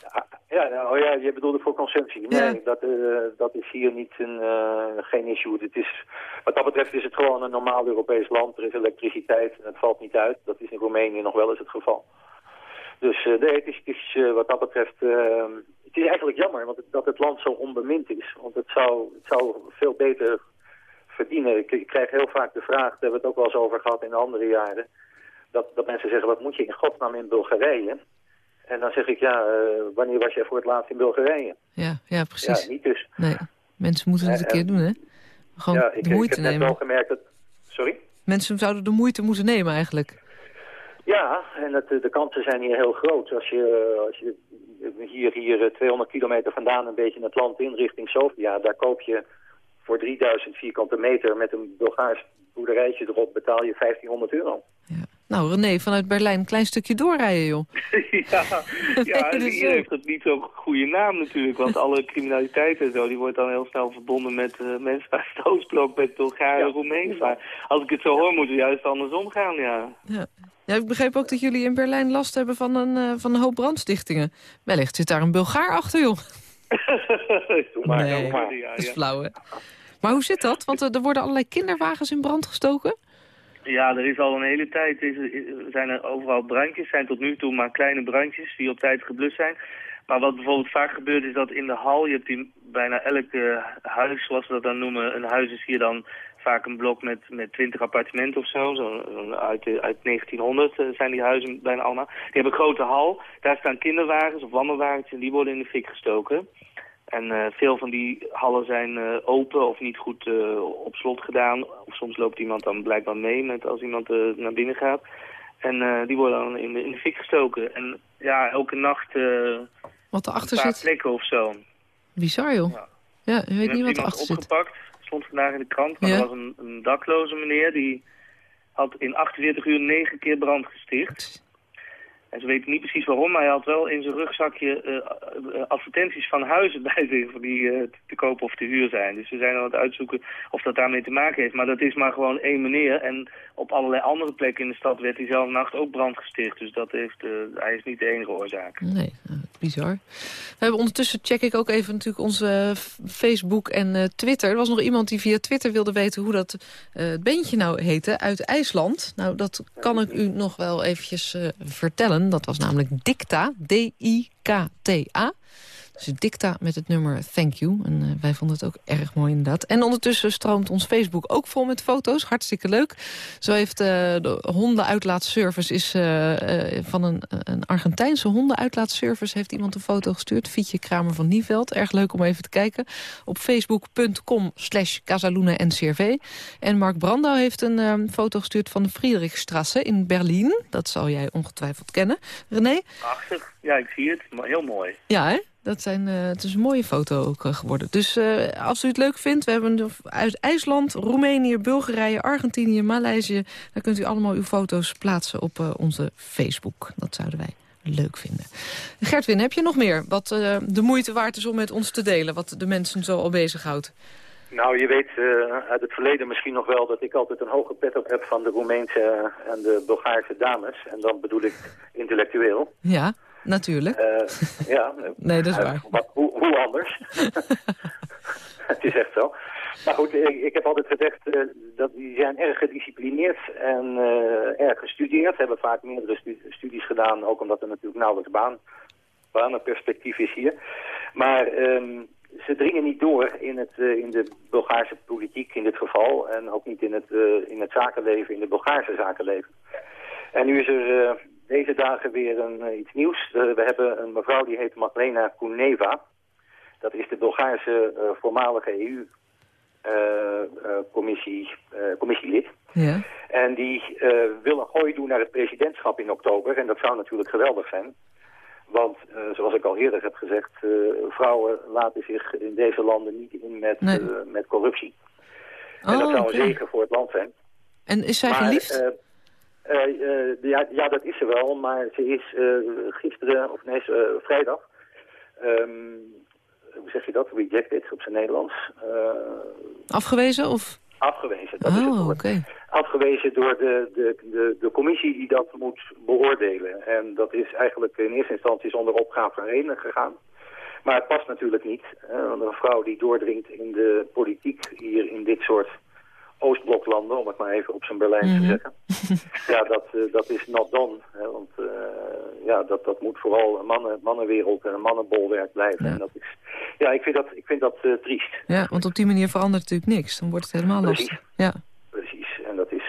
Ja, nou, oh ja, je bedoelde voor consumptie. Nee, dat, uh, dat is hier niet een, uh, geen issue. Het is, wat dat betreft is het gewoon een normaal Europees land. Er is elektriciteit en het valt niet uit. Dat is in Roemenië nog wel eens het geval. Dus uh, nee, het is, het is wat dat betreft... het is eigenlijk jammer want het, dat het land zo onbemind is. Want het zou, het zou veel beter verdienen. Ik, krijg heel vaak de vraag, daar hebben we het ook wel eens over gehad in andere jaren, dat, dat mensen zeggen, wat moet je in godsnaam in Bulgarije? En dan zeg ik, ja, uh, wanneer was jij voor het laatst in Bulgarije? Ja, ja precies. Ja, niet dus. Nee, mensen moeten het een keer doen, hè? Gewoon ja, ik, de moeite ik heb nemen. wel gemerkt dat... Sorry? Mensen zouden de moeite moeten nemen eigenlijk. Ja, en het, de kansen zijn hier heel groot. Als je, als je hier, hier 200 kilometer vandaan een beetje het land in richting Sofia, daar koop je voor 3000 vierkante meter met een Bulgaars boerderijtje erop betaal je 1500 euro. Ja. Nou René, vanuit Berlijn een klein stukje doorrijden joh. ja, ja hier heeft het niet zo'n goede naam natuurlijk. Want alle criminaliteit en zo, die wordt dan heel snel verbonden met uh, mensen uit het Oostblok, met Bulgaren, ja. Maar als ik het zo hoor, moet het juist andersom gaan, ja. ja. Ja, ik begreep ook dat jullie in Berlijn last hebben van een, uh, van een hoop brandstichtingen. Wellicht zit daar een Bulgaar achter, joh. Doe maar, nee, maar. dat is flauw, hè? Maar hoe zit dat? Want er worden allerlei kinderwagens in brand gestoken? Ja, er is al een hele tijd, is, zijn er overal brandjes. zijn tot nu toe maar kleine brandjes die op tijd geblust zijn. Maar wat bijvoorbeeld vaak gebeurt is dat in de hal, je hebt die, bijna elk huis, zoals we dat dan noemen, een huis is hier dan vaak een blok met, met 20 appartementen of zo. zo uit, uit 1900 eh, zijn die huizen bijna allemaal. Die hebben een grote hal, daar staan kinderwagens of wandelwagens en die worden in de fik gestoken. En uh, veel van die hallen zijn uh, open of niet goed uh, op slot gedaan. Of soms loopt iemand dan blijkbaar mee met als iemand naar binnen gaat. En die worden dan in de, in de fik gestoken. En ja, elke nacht wat erachter een paar zit. plekken of zo. Bizar joh. Ja, ja je weet niet wat erachter zit. opgepakt, stond vandaag in de krant. Maar ja. er was een, een dakloze meneer die had in 48 uur negen keer brand gesticht. En ze weten niet precies waarom, maar hij had wel in zijn rugzakje uh, advertenties van huizen bij zich die uh, te kopen of te huur zijn. Dus ze zijn aan het uitzoeken of dat daarmee te maken heeft. Maar dat is maar gewoon één meneer. En op allerlei andere plekken in de stad werd diezelfde nacht ook brand gesticht. Dus dat heeft, hij is niet de enige oorzaak. Nee, bizar. We hebben ondertussen check ik ook even natuurlijk onze Facebook en Twitter. Er was nog iemand die via Twitter wilde weten hoe dat beentje nou heette uit IJsland. Nou, dat kan ik u nog wel eventjes vertellen. Dat was namelijk Dicta, D-I-K-T-A. Dus Dicta met het nummer Thank You. En uh, wij vonden het ook erg mooi inderdaad. En ondertussen stroomt ons Facebook ook vol met foto's. Hartstikke leuk. Zo heeft uh, de hondenuitlaatservice is, uh, van een, een Argentijnse hondenuitlaatservice... heeft iemand een foto gestuurd. Fietje Kramer van Nieveld. Erg leuk om even te kijken. Op facebook.com slash Casaluna-NCRV. En Mark Brandau heeft een foto gestuurd van de Friedrichstrasse in Berlijn. Dat zal jij ongetwijfeld kennen. René? Achter. Ja, ik zie het. heel mooi. Ja, hè? Dat zijn, uh, het is een mooie foto ook uh, geworden. Dus uh, als u het leuk vindt, we hebben uit IJsland, Roemenië, Bulgarije, Argentinië, Maleisië. Dan kunt u allemaal uw foto's plaatsen op onze Facebook. Dat zouden wij leuk vinden. Gertwin, heb je nog meer wat de moeite waard is om met ons te delen? Wat de mensen zo al bezighoudt? Nou, je weet uit het verleden misschien nog wel dat ik altijd een hoge pet op heb van de Roemeense en de Bulgaarse dames. En dan bedoel ik intellectueel. Ja. Natuurlijk. Uh, ja. nee, dat is waar. Wat, hoe, hoe, anders? het is echt zo. Maar goed, ik, ik heb altijd gezegd uh, dat die zijn erg gedisciplineerd en uh, erg gestudeerd. Hebben vaak meerdere stu studies gedaan, ook omdat er natuurlijk nauwelijks baan, banenperspectief is hier. Maar um, ze dringen niet door in, het, in de Bulgaarse politiek in dit geval. En ook niet in het, in het zakenleven, in het Bulgaarse zakenleven. En nu is er deze dagen weer een, uh, iets nieuws. Uh, we hebben een mevrouw die heet Maglena Kuneva. Dat is de Bulgaarse uh, voormalige EU-commissie, commissielid. Ja. En die wil een gooi doen naar het presidentschap in oktober. En dat zou natuurlijk geweldig zijn. Want, zoals ik al eerder heb gezegd, vrouwen laten zich in deze landen niet in met, nee. met corruptie. Oh, en dat zou okay. een zegen voor het land zijn. En is zij Maar, geliefd? Eh, uh, ja, ja, dat is ze wel, maar ze is uh, gisteren, of nee, vrijdag, um, hoe zeg je dat, rejected op zijn Nederlands. Afgewezen of? Afgewezen, dat is het Oh, woord. oké. Afgewezen door de, de, de, de commissie die dat moet beoordelen. En dat is eigenlijk in eerste instantie zonder opgave heen gegaan. Maar het past natuurlijk niet. Hè, want een vrouw die doordringt in de politiek hier in dit soort Oostbloklanden, om het maar even op zijn Berlijn Mhm. te zeggen. ja, dat, uh, dat is not done. Hè, want uh, ja, dat, dat moet vooral een mannen, mannenwereld en een mannenbolwerk blijven. Ja. En dat is, ja, ik vind dat, ik vind dat uh, triest. Ja, want op die manier verandert natuurlijk niks. Dan wordt het helemaal Precies. lastig. Ja. Precies. En dat is,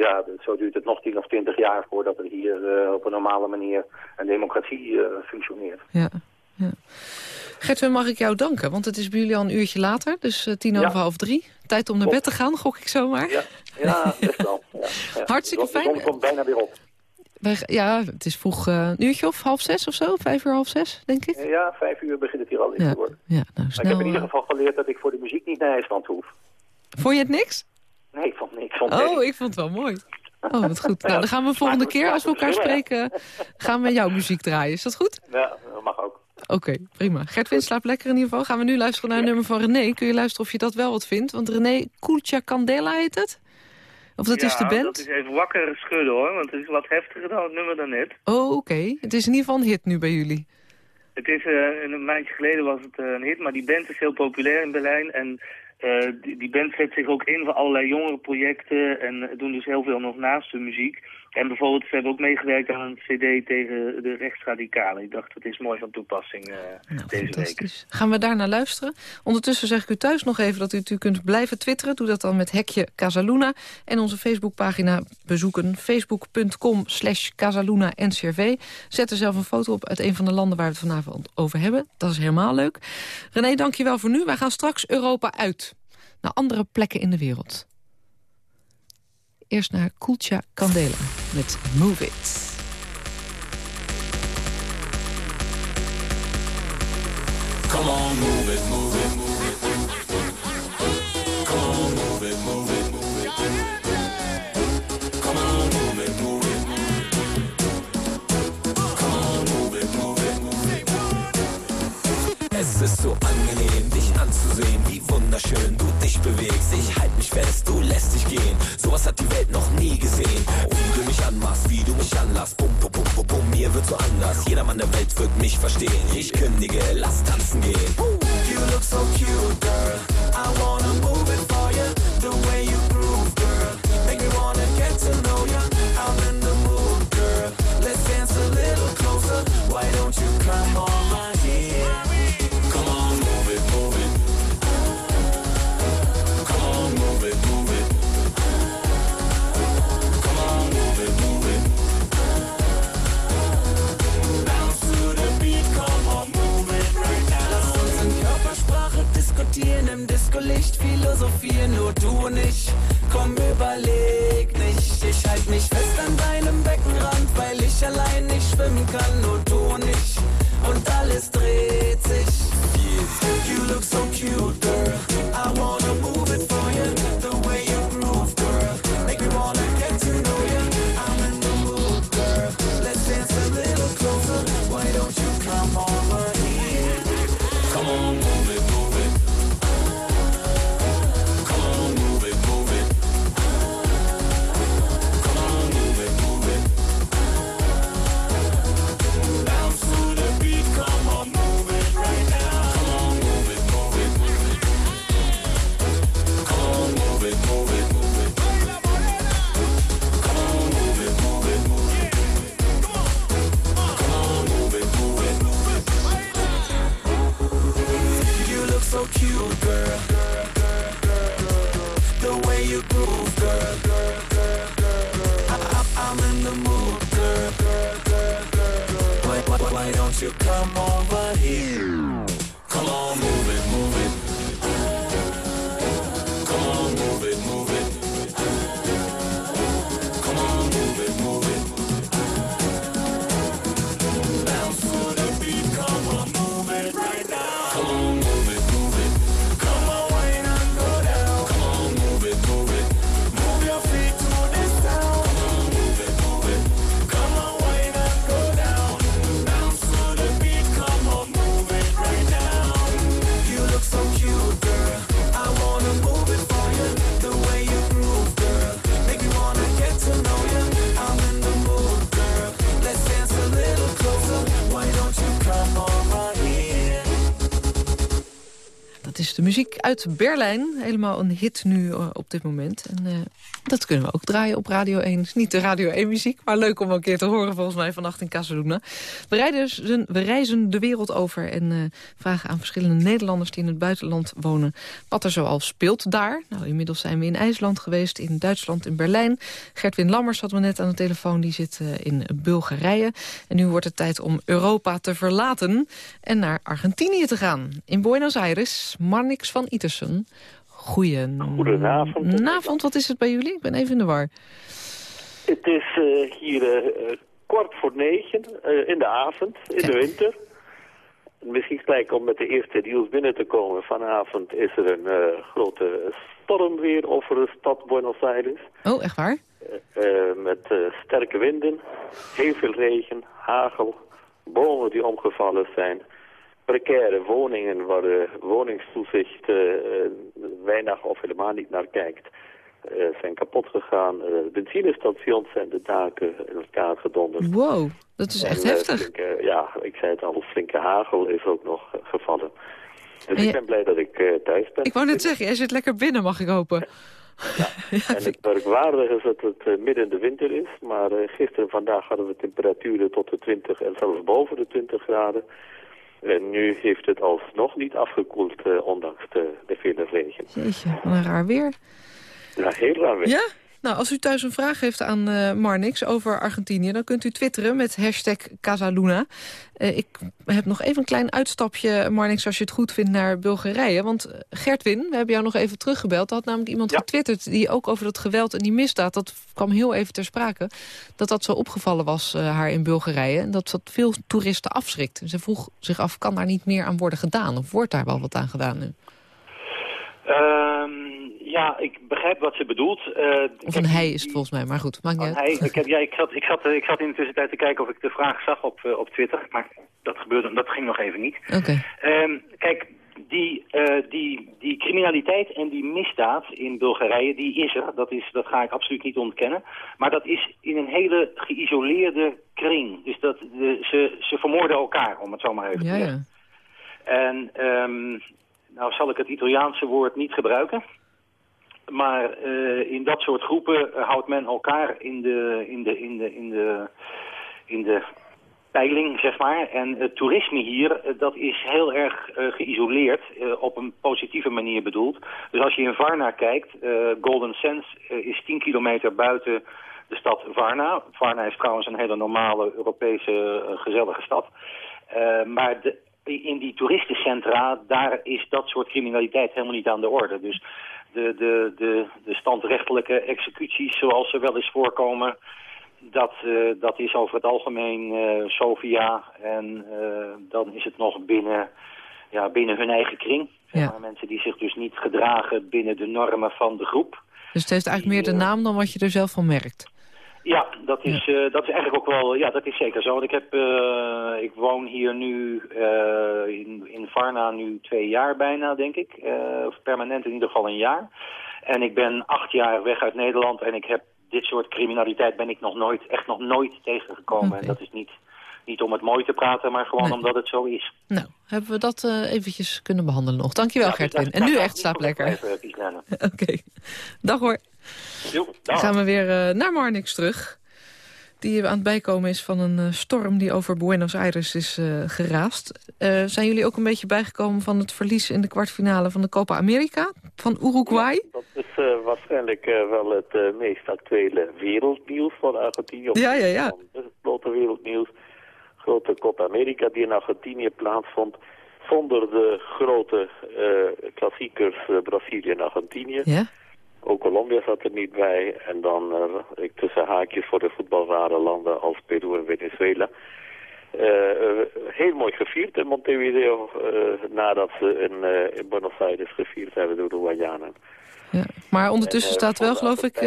ja, zo duurt het nog tien of twintig jaar voordat er hier op een normale manier een democratie functioneert. Ja, ja. Gertwin, mag ik jou danken? Want het is bij jullie al een uurtje later, dus uh, tien over Ja. half drie. Tijd om naar bed te gaan, gok ik zomaar. Ja, ja best wel. Ja. Hartstikke fijn. De zon komt bijna weer op. Ja, het is vroeg uh, een uurtje of half zes of zo, vijf uur half zes, denk ik. Ja, vijf uur begint het hier al Ja, te worden. ja nou Maar snel. ik heb in ieder uh, geval geleerd dat ik voor de muziek niet naar IJsland hoef. Vond je het niks? Nee, ik vond niks. Vond Oh, ik vond het wel mooi. Oh, wat goed. Nou, dan gaan we volgende keer, als we elkaar spreken, gaan we jouw muziek draaien. Is dat goed? Ja, dat mag ook. Oké, okay, prima. Gertwin slaapt lekker in ieder geval. Gaan we nu luisteren naar een nummer van René. Kun je luisteren of je dat wel wat vindt? Want René Kulcha Candela heet het? Of dat ja, is de band? dat is even wakker schudden hoor, want het is wat heftiger dan het nummer daarnet. Oh, oké. Okay. Het is in ieder geval een hit nu bij jullie. Het is, uh, een maandje geleden was het uh, een hit, maar die band is heel populair in Berlijn. En uh, die, die, band zet zich ook in voor allerlei jongere projecten en doen dus heel veel nog naast de muziek. En bijvoorbeeld, ze hebben ook meegewerkt aan een cd tegen de rechtsradicalen. Ik dacht, dat is mooi van toepassing uh, nou, deze week. Gaan we daar naar luisteren. Ondertussen zeg ik u thuis nog even dat u natuurlijk kunt blijven twitteren. Doe dat dan met hekje Casaluna. En onze Facebookpagina bezoeken. Facebook.com slash Casaluna NCRV. Zet er zelf een foto op uit een van de landen waar we het vanavond over hebben. Dat is helemaal leuk. René, dank je wel voor nu. Wij gaan straks Europa uit. Naar andere plekken in de wereld. Eerst naar Kulcha Candela met Move It. Come on, move it, move it, move it. Come on, move it, move it, move it. Come on, move it, move it. Come on, move it, move it, move it. Es ist so angenehm, dich anzusehen, wie wunderschön du dich bewegst. Ich halt mich fest, du lässt dich gehen. Sowas hat die Welt noch nie gesehen. Wie du mich anmachst, wie du mich anlasst. Bum, bum, bum, bum, bum, mir wird so anders. Jedermann der Welt wird mich verstehen. Ich kündige, lass tanzen gehen. You look so cute, girl. I wanna move it for you. The way you groove, girl. Make me wanna get to know you. I'm in the mood, girl. Let's dance a little closer. Why don't you come on Diskutieren, im Disco-Licht philosophieren, nur du und ich. Komm, überleg nicht, ich halt mich fest an deinem Beckenrand, weil ich allein nicht schwimmen kann, nur du und ich. Und come muziek uit Berlijn. Helemaal een hit nu eh, op dit moment. En eh, dat kunnen we ook draaien op Radio 1. Het is niet de Radio 1 muziek, maar leuk om een keer te horen volgens mij vannacht in Casaluna. We, rijden, we reizen de wereld over en eh, vragen aan verschillende Nederlanders die in het buitenland wonen wat er zoal speelt daar. Nou, inmiddels zijn we in IJsland geweest, in Duitsland, in Berlijn. Gertwin Lammers hadden we net aan de telefoon, die zit in Bulgarije. En nu wordt het tijd om Europa te verlaten en naar Argentinië te gaan. In Buenos Aires, Marnix van Itersen. Goeien... Goedenavond. Avond, wat is het bij jullie? Ik ben even in de war. Het is eh, hier eh, kwart voor negen eh, in de avond, in de winter. Misschien gelijk om met de eerste nieuws binnen te komen. Vanavond is er een grote storm weer over de stad Buenos Aires. Oh, echt waar? Met sterke winden, heel veel regen, hagel, bomen die omgevallen zijn. Precaire woningen waar de woningstoezicht eh, eh, weinig of helemaal niet naar kijkt. eh, zijn kapot gegaan. Benzinestations zijn de daken in elkaar gedonderd. Wow, dat is echt En, heftig. flinke- ja, ik zei het al, flinke hagel is ook nog gevallen. Dus je- ik ben blij dat ik thuis ben. Ik wou net zeggen, jij zit lekker binnen, mag ik hopen. Ja, En het merkwaardige is dat het midden in de winter is. Maar gisteren en vandaag hadden we temperaturen tot de 20 en zelfs boven de 20 graden. En nu heeft het alsnog niet afgekoeld, eh, ondanks de, de vele regen. Jeetje, wat een raar weer. Ja, heel raar weer. Ja? Nou, als u thuis een vraag heeft aan eh, Marnix over Argentinië... dan kunt u twitteren met hashtag Casaluna. Eh, ik heb nog even een klein uitstapje, Marnix, als je het goed vindt, naar Bulgarije. Want eh, Gertwin, we hebben jou nog even teruggebeld. Er had namelijk iemand Ja. getwitterd die ook over dat geweld en die misdaad... dat kwam heel even ter sprake, dat dat zo opgevallen was haar in Bulgarije. En dat dat veel toeristen afschrikt. En ze vroeg zich af, kan daar niet meer aan worden gedaan? Of wordt daar wel wat aan gedaan nu? Ja, ik begrijp wat ze bedoelt. Eh, Of een hij is het volgens mij, maar goed, maakt niet uit. hij, ik, heb, ja, ik, zat, ik, zat, ik zat in de tussentijd te kijken of ik de vraag zag op, eh, op Twitter, maar dat, gebeurde, dat ging nog even niet. Oké. Ehm, kijk, die, eh, die, die criminaliteit en die misdaad in Bulgarije, die is er. Dat, is, dat ga ik absoluut niet ontkennen. Maar dat is in een hele geïsoleerde kring. Dus dat, de, ze, ze vermoorden elkaar, om het zo maar even Ja, te ja. zeggen. En ehm, nou zal ik het Italiaanse woord niet gebruiken. Maar eh, in dat soort groepen eh, houdt men elkaar in de, in de, in de, in de, in de peiling, zeg maar. En het toerisme hier, eh, dat is heel erg geïsoleerd, op een positieve manier bedoeld. Dus als je in Varna kijkt, Golden Sands is 10 kilometer buiten de stad Varna. Varna is trouwens een hele normale Europese gezellige stad. Maar de, in die toeristencentra, daar is dat soort criminaliteit helemaal niet aan de orde. Dus de, de, de, de standrechtelijke executies zoals ze wel eens voorkomen... Dat, eh, dat is over het algemeen eh, Sofia. En eh, dan is het nog binnen, ja, binnen hun eigen kring. Ja. maar, mensen die zich dus niet gedragen binnen de normen van de groep. Dus het heeft eigenlijk meer de naam dan wat je er zelf van merkt. Ja, dat is, eh, dat is eigenlijk ook wel, ja, dat is zeker zo. Want ik, heb, eh, ik woon hier nu eh, in, in Varna nu twee jaar bijna, denk ik. Of permanent in ieder geval een jaar. En ik ben acht jaar weg uit Nederland en ik heb dit soort criminaliteit ben ik nog nooit, echt nog nooit tegengekomen. En dat is niet, niet om het mooi te praten, maar gewoon Nee. omdat het zo is. Nou, hebben we dat eventjes kunnen behandelen nog. Dankjewel, Ja, En nu echt slaap lekker. Oké. Dag hoor. Jo, Dan gaan we weer eh, naar Marnix terug. Die aan het bijkomen is van een eh, storm die over Buenos Aires is eh, geraast. Zijn jullie ook een beetje bijgekomen van het verlies in de kwartfinale van de Copa America? Van Uruguay? Dat is waarschijnlijk wel het meest actuele wereldnieuws van Argentinië. Ja, ja, ja. Het grote wereldnieuws. Grote Copa America die in Argentinië plaatsvond. Zonder de grote klassiekers Brazilië en Argentinië. Ja? Ook Colombia zat er niet bij. En dan eh, ik tussen haakjes voor de voetbalrare landen als Peru en Venezuela. Eh, eh, heel mooi gevierd in Montevideo nadat ze in, in Buenos Aires gevierd hebben door de Guayanen. ja. Maar ondertussen En, staat wel, geloof ik...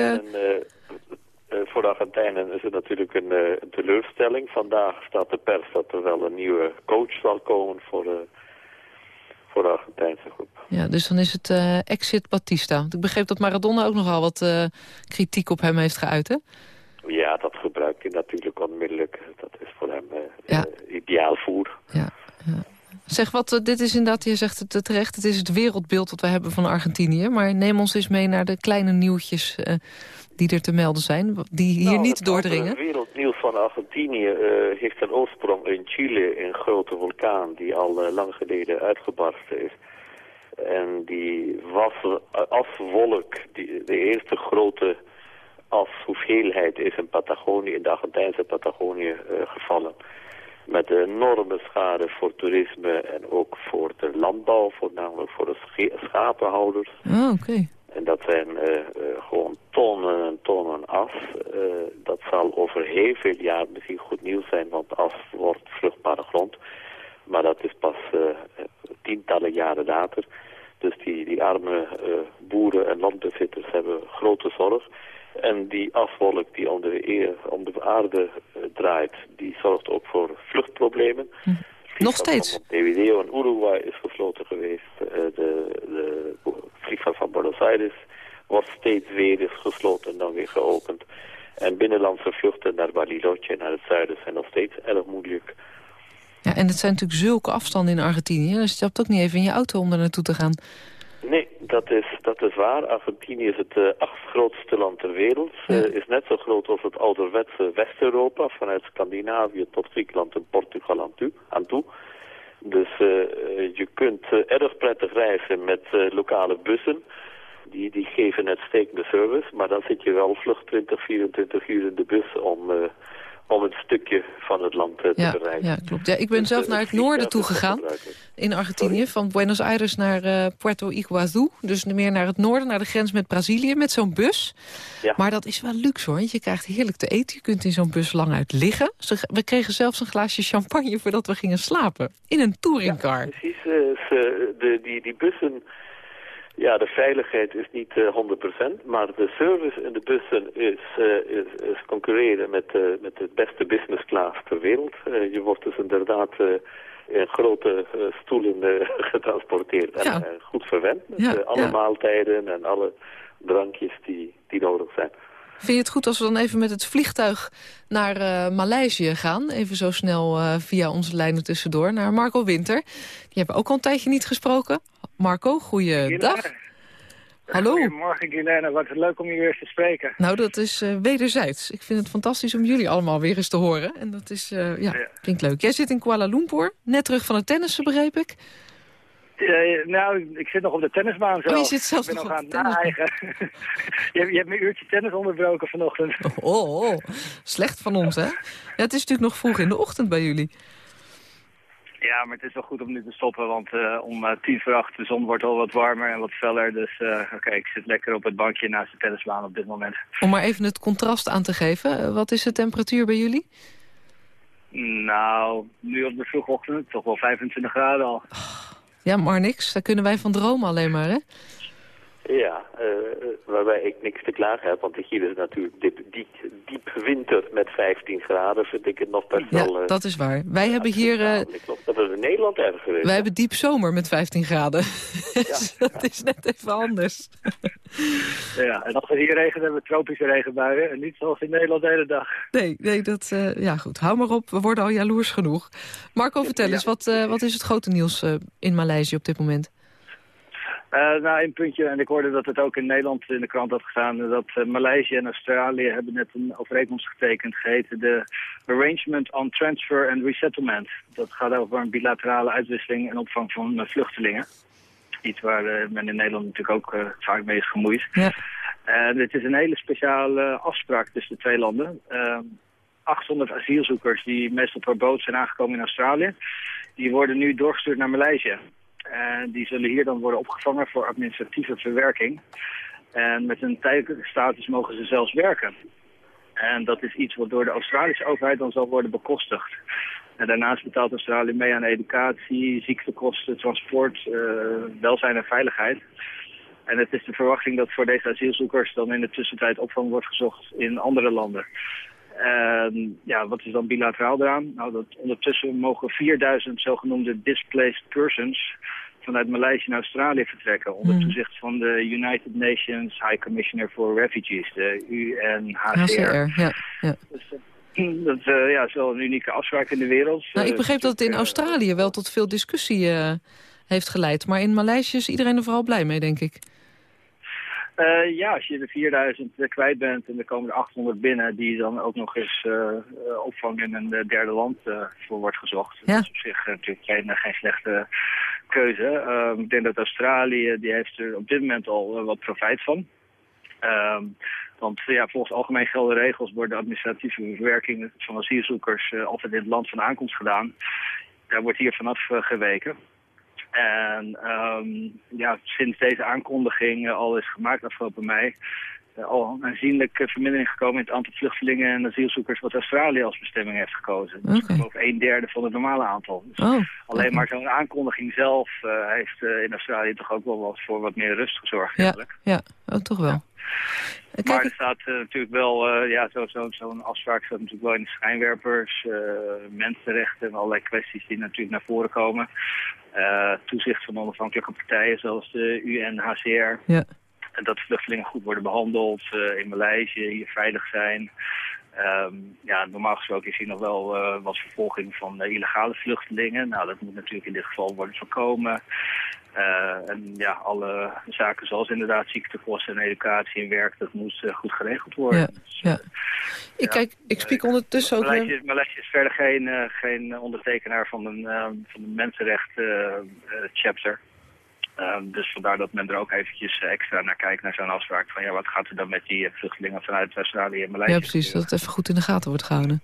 voor de Argentijnen is het natuurlijk een, teleurstelling. Vandaag staat de pers dat er wel een nieuwe coach zal komen voor de, voor de Argentijnse groep. ja, dus dan is het eh, exit Batista. Want ik begreep dat Maradona ook nogal wat eh, kritiek op hem heeft geuit, hè? Ja, dat gebruikt hij natuurlijk onmiddellijk. Dat is voor hem Ja. eh, ideaal voer. Ja, ja. Zeg wat, eh, dit is inderdaad, je zegt het terecht, het is het wereldbeeld dat we hebben van Argentinië. Maar neem ons eens mee naar de kleine nieuwtjes eh, die er te melden zijn, die hier Nou, niet het doordringen. andere wereldnieuws van Argentinië eh, heeft een oorsprong in Chile, een grote vulkaan die al lang geleden uitgebarsten is. En die was aswolk, die, de eerste grote ashoeveelheid is in Patagonië, in de Argentijnse Patagonië gevallen. Met enorme schade voor toerisme en ook voor de landbouw, voornamelijk voor de schapenhouders. Oh, oké. En dat zijn eh, eh, gewoon tonnen en tonnen as. Eh, dat zal over heel veel jaar misschien goed nieuws zijn, want as wordt vruchtbare grond. Maar dat is pas tientallen jaren later. Dus die, die arme eh, boeren en landbezitters hebben grote zorg. En die aswolk die om de, eer, om de aarde eh, draait, die zorgt ook voor vluchtproblemen. Nog steeds? Montevideo in Uruguay is gesloten geweest. Eh, de, de vliegveld van Buenos Aires wordt steeds weer eens gesloten en dan weer geopend. En binnenlandse vluchten naar Bariloche, naar het zuiden, zijn nog steeds erg moeilijk. Ja, en het zijn natuurlijk zulke afstanden in Argentinië. Dus je stapt ook niet even in je auto om er naartoe te gaan. Nee, dat is, dat is waar. Argentinië is het eh, achtste grootste land ter wereld. Ja. Eh, is net zo groot als het ouderwetse West-Europa, vanuit Scandinavië tot Griekenland en Portugal aan toe. Aan toe. Dus eh, je kunt erg prettig reizen met lokale bussen. Die, die geven uitstekende service, maar dan zit je wel vlug 20, 24 uur in de bus om, om een stukje van het land eh, te Ja, bereiken. ja, klopt. Ja, ik ben Dus, zelf eh, naar het noorden toe gegaan. In Argentinië, van Buenos Aires naar eh, Puerto Iguazú. Dus meer naar het noorden, naar de grens met Brazilië, met zo'n bus. Ja. Maar dat is wel luxe hoor, want je krijgt heerlijk te eten. Je kunt in zo'n bus lang uit liggen. We kregen zelfs een glaasje champagne voordat we gingen slapen. In een touringcar. Precies, eh, ze, de, die, die bussen, ja, de veiligheid is niet eh 100%, maar de service in de bussen is, eh, is, is concurreren met, eh, met de beste business class ter wereld. Eh, je wordt dus inderdaad eh, in grote eh, stoelen eh, getransporteerd en Ja. eh, goed verwend. Met Ja, eh, alle ja. maaltijden en alle drankjes die, die nodig zijn. Vind je het goed als we dan even met het vliegtuig naar eh, Maleisië gaan? Even zo snel eh, via onze lijnen tussendoor. Naar Marco Winter. Die hebben we ook al een tijdje niet gesproken. Marco, goeiedag. Hallo. Goedemorgen, Guilaine. Wat leuk om je weer te spreken. Nou, dat is eh, wederzijds. Ik vind het fantastisch om jullie allemaal weer eens te horen. En dat is, eh, ja, Ja. klinkt leuk. Jij zit in Kuala Lumpur, net terug van het tennissen, begreep ik. Eh, nou, ik zit nog op de tennisbaan zelf. Oh, je zit zelfs nog aan het je, hebt- je hebt mijn uurtje tennis onderbroken vanochtend. Oh, oh, slecht van ons, hè? Ja, het is natuurlijk nog vroeg in de ochtend bij jullie. Ja, maar het is wel goed om nu te stoppen, want eh, om eh, tien voor acht de zon wordt al wat warmer en wat feller. Dus eh, oké, ik zit lekker op het bankje naast de tennisbaan op dit moment. Om maar even het contrast aan te geven. Wat is de temperatuur bij jullie? Nou, nu op de vroege ochtend toch wel 25 graden al. Ja, maar niks. Daar kunnen wij van dromen alleen maar, hè? Ja, uh, waarbij ik niks te klagen heb, want hier is natuurlijk diep, diep, diep winter met 15 graden, vind ik het nog best ja, wel... Uh, dat is waar. Wij hebben hier... Uh, geloof dat we in Nederland hebben geweest. Wij hebben diep zomer met 15 graden. Ja, dat is net even anders. ja, en als we hier regenen, hebben we tropische regenbuien. En niet zoals in Nederland de hele dag. Nee, nee dat, ja goed. Hou maar op, we worden al jaloers genoeg. Marco, vertel eens, wat, wat is het grote nieuws in Maleisië op dit moment? Uh, nou, een puntje, en ik hoorde dat het ook in Nederland in de krant had gestaan... dat uh, Maleisië en Australië hebben net een overeenkomst getekend... geheten de Arrangement on Transfer and Resettlement. Dat gaat over een bilaterale uitwisseling en opvang van uh, vluchtelingen. Iets waar men in Nederland natuurlijk ook vaak mee is gemoeid. Ja. En dit is een hele speciale afspraak tussen de twee landen. 800 asielzoekers die meestal per boot zijn aangekomen in Australië... die worden nu doorgestuurd naar Maleisië. En die zullen hier dan worden opgevangen voor administratieve verwerking. En met een tijdelijke status mogen ze zelfs werken. En dat is iets wat door de Australische overheid dan zal worden bekostigd. En daarnaast betaalt Australië mee aan educatie, ziektekosten, transport, uh, welzijn en veiligheid. En het is de verwachting dat voor deze asielzoekers dan in de tussentijd opvang wordt gezocht in andere landen. En ja, wat is dan bilateraal eraan? Nou, dat ondertussen mogen 4000 zogenoemde displaced persons vanuit Maleisië naar Australië vertrekken. Onder toezicht van de United Nations High Commissioner for Refugees, de UNHCR. ja. ja. Dus, dat uh, ja, is wel een unieke afspraak in de wereld. Nou, ik begreep dat het in Australië wel tot veel discussie uh, heeft geleid. Maar in Maleisië is iedereen er vooral blij mee, denk ik. Uh, ja, als je de 4000 kwijt bent en er komen er 800 binnen... die dan ook nog eens uh, opvang in een derde land voor wordt gezocht. Ja. Dat is op zich natuurlijk geen, geen slechte keuze. Uh, ik denk dat Australië, die heeft er op dit moment al wat profijt van. Uh, want ja, volgens algemeen geldende regels worden de administratieve verwerking van asielzoekers altijd in het land van aankomst gedaan. Daar wordt hier vanaf geweken. En um, ja, sinds deze aankondiging uh, al is gemaakt afgelopen mei... Uh, al een aanzienlijke vermindering gekomen in het aantal vluchtelingen en asielzoekers... wat Australië als bestemming heeft gekozen. Dus okay. ik geloof een derde van het normale aantal. Dus oh, alleen okay. maar zo'n aankondiging zelf uh, heeft in Australië toch ook wel wat voor wat meer rust gezorgd. Ja, ja. Oh, toch wel. Ja. Kijk, maar er staat uh, natuurlijk wel, uh, ja, zo'n zo, zo afspraak staat natuurlijk wel in de schijnwerpers, uh, mensenrechten en allerlei kwesties die natuurlijk naar voren komen. toezicht van onafhankelijke partijen zoals de UNHCR. Ja. En dat vluchtelingen goed worden behandeld in Maleisië, hier veilig zijn. Um, ja, normaal gesproken is hier nog wel uh, wat vervolging van uh, illegale vluchtelingen. Nou, dat moet natuurlijk in dit geval worden voorkomen. Uh, en ja, alle zaken zoals inderdaad ziektekosten en educatie en werk, dat moet goed geregeld worden. Ja, ja. Ik, kijk, ik spreek ondertussen ook... Maleisië, Maleisië is verder geen, geen ondertekenaar van een, van een mensenrecht chapter. Um, dus vandaar dat men er ook eventjes extra naar kijkt, naar zo'n afspraak. Van ja, wat gaat er dan met die vluchtelingen vanuit Australië en Maleisië? Ja, precies. Dat het even goed in de gaten wordt gehouden.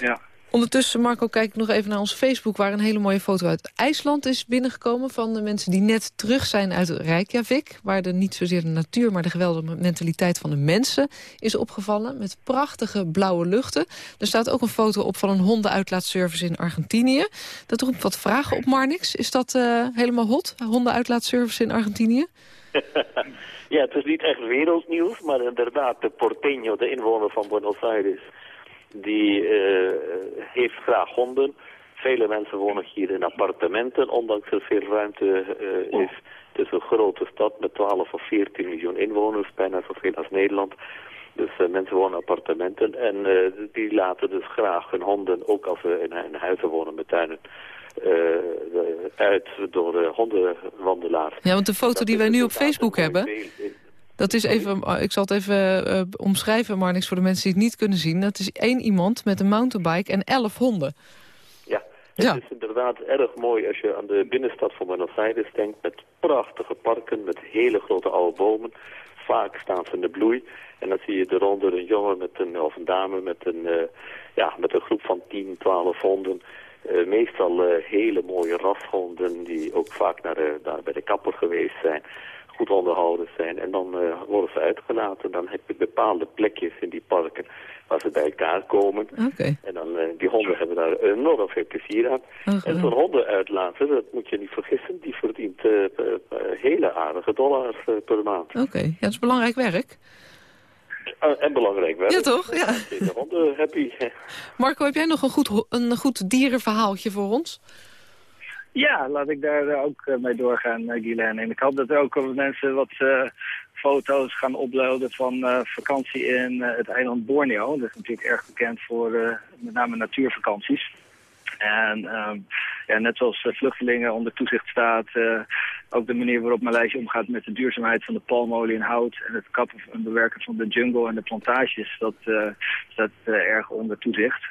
Ja. Ondertussen, Marco, kijk ik nog even naar ons Facebook... waar een hele mooie foto uit IJsland is binnengekomen... van de mensen die net terug zijn uit Reykjavik... waar de niet zozeer de natuur, maar de geweldige mentaliteit van de mensen is opgevallen... met prachtige blauwe luchten. Er staat ook een foto op van een hondenuitlaatservice in Argentinië. Dat roept wat vragen op, Marnix. Is dat uh, helemaal hot, hondenuitlaatservice in Argentinië? ja, het is niet echt wereldnieuws, maar inderdaad, de Porteño, de inwoner van Buenos Aires die uh, heeft graag honden. Vele mensen wonen hier in appartementen, ondanks er veel ruimte uh, is. Het is een grote stad met 12 of 14 miljoen inwoners, bijna zoveel als Nederland. Dus uh, mensen wonen in appartementen en die laten dus graag hun honden, ook als ze in, huizen wonen met tuinen, uit door hondenwandelaars. Ja, want de foto die wij is nu op Facebook hebben... beeld. Dat is even, ik zal het even uh, omschrijven, maar niks voor de mensen die het niet kunnen zien. Dat is één iemand met een mountainbike en elf honden. Ja, het Ja. is inderdaad erg mooi als je aan de binnenstad van Buenos Aires denkt... met prachtige parken, met hele grote oude bomen. Vaak staan ze in de bloei. En dan zie je eronder een jongen met een, of een dame met een, eh, ja, met een groep van 10, 12 honden... Eh, meestal eh, hele mooie rashonden die ook vaak naar de, daar bij de kapper geweest zijn. Goed onderhouden zijn. En dan worden ze uitgelaten. Dan heb je bepaalde plekjes in die parken waar ze bij elkaar komen. En dan, die honden hebben daar enorm veel plezier aan. Oh, en zo'n honden uitlaten, dat moet je niet vergissen, die verdient hele aardige dollars per maand. Oké, ja, dat is belangrijk werk. en belangrijk werk. Ja, toch? Ja. De honden happy. Marco, heb jij nog een goed, een goed dierenverhaaltje voor ons? Ja, laat ik daar eh, ook mee doorgaan, Guylaine. En ik hoop dat er ook mensen wat foto's gaan uploaden van vakantie in het eiland Borneo. Dat is natuurlijk erg bekend voor met name natuurvakanties. En uh, ja, net zoals vluchtelingen onder toezicht staat, ook de manier waarop Maleisië omgaat met de duurzaamheid van de palmolie en hout en het kappen en bewerken van de jungle en de plantages, dat staat erg onder toezicht.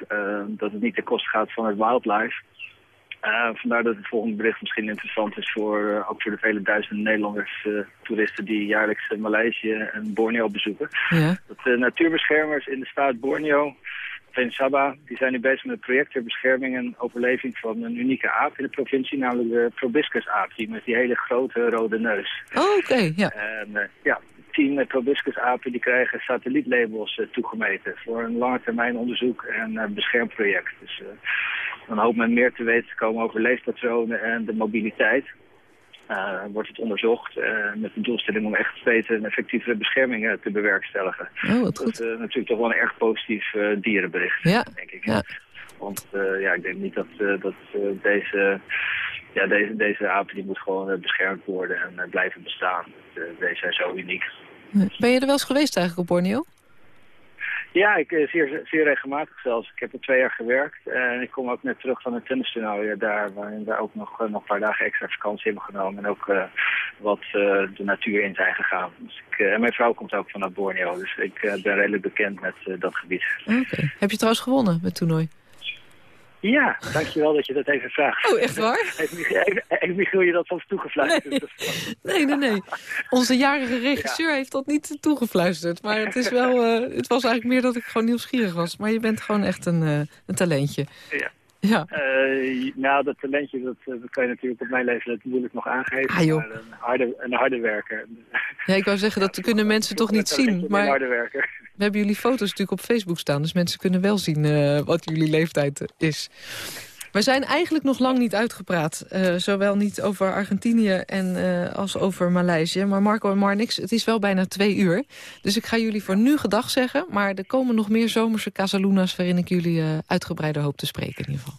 dat het niet ten koste gaat van het wildlife. Vandaar dat het volgende bericht misschien interessant is voor ook voor de vele duizenden Nederlanders, toeristen die jaarlijks Maleisië en Borneo bezoeken. Ja. Dat de natuurbeschermers in de staat Borneo in Sabah, die zijn nu bezig met een project ter bescherming en overleving van een unieke aap in de provincie, namelijk de proboscis-aap, die met die hele grote rode neus. Oh, oké, ja. En ja, tien proboscis-apen die krijgen satellietlabels toegemeten voor een lange termijn onderzoek en beschermproject. Dus dan hoopt men meer te weten te komen over leefpatronen en de mobiliteit. Uh, wordt het onderzocht uh, met de doelstelling om echt steeds een effectievere bescherming uh, te bewerkstelligen. Oh, wat goed. Dat is natuurlijk toch wel een erg positief dierenbericht, ja. denk ik. Ja. Want ja, ik denk niet dat, dat deze, ja, deze, deze apen die moet gewoon beschermd worden en blijven bestaan. deze zijn zo uniek. Ben je er wel eens geweest eigenlijk op Borneo? Ja, ik, zeer, zeer regelmatig zelfs. Ik heb er twee jaar gewerkt en ik kom ook net terug van een tennistoernooi daar, waarin we ook nog, nog een paar dagen extra vakantie hebben genomen en ook wat de natuur in zijn gegaan. Dus ik, en mijn vrouw komt ook vanuit Borneo, dus ik ben redelijk bekend met dat gebied. Heb je trouwens gewonnen met het toernooi? Ja, dankjewel dat je dat even vraagt. Oh, echt waar? Heeft Michiel je dat soms toegefluisterd? Nee, nee, nee. nee. Onze jarige regisseur ja. heeft dat niet toegefluisterd. Maar het, is wel, uh, het was eigenlijk meer dat ik gewoon nieuwsgierig was. Maar je bent gewoon echt een, uh, een talentje. Ja. Ja. Uh, nou, dat talentje, dat, dat kan je natuurlijk op mijn leeftijd moeilijk nog aangeven. Ah, joh. Maar een harde, een harde werker. Ja, ik wou zeggen, dat kunnen mensen toch niet zien. Maar een harde werker. we hebben jullie foto's natuurlijk op Facebook staan. Dus mensen kunnen wel zien uh, wat jullie leeftijd is. We zijn eigenlijk nog lang niet uitgepraat. Uh, zowel niet over Argentinië en, uh, als over Maleisië. Maar Marco en Marnix, het is wel bijna twee uur. Dus ik ga jullie voor nu gedag zeggen. Maar er komen nog meer zomerse Casaluna's... waarin ik jullie uh, uitgebreider hoop te spreken in ieder geval.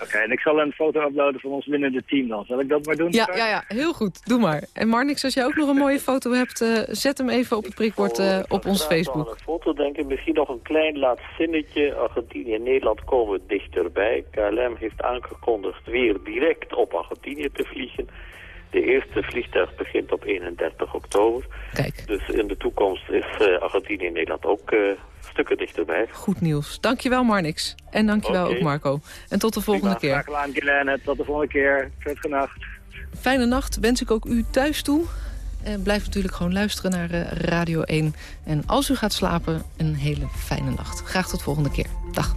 Oké, okay, en ik zal een foto uploaden van ons winnende team dan. Zal ik dat maar doen? Ja, ja, ja, heel goed. Doe maar. En Marnix, als jij ook nog een mooie foto hebt... Uh, zet hem even op het prikbord uh, op ons Facebook. Ik een foto denken. Misschien nog een klein laatst zinnetje. Argentinië en Nederland komen dichterbij. KLM heeft aangekondigd weer direct op Argentinië te vliegen. De eerste vliegtuig begint op 31 oktober. Kijk. Dus in de toekomst is uh, Argentinië en Nederland ook uh, stukken dichterbij. Goed nieuws. Dankjewel Marnix. En dankjewel okay. ook Marco. En tot de volgende keer. Graag gedaan. Tot de volgende keer. Prettige nacht. Fijne nacht wens ik ook u thuis toe. En blijf natuurlijk gewoon luisteren naar uh, Radio 1. En als u gaat slapen, een hele fijne nacht. Graag tot volgende keer. Dag.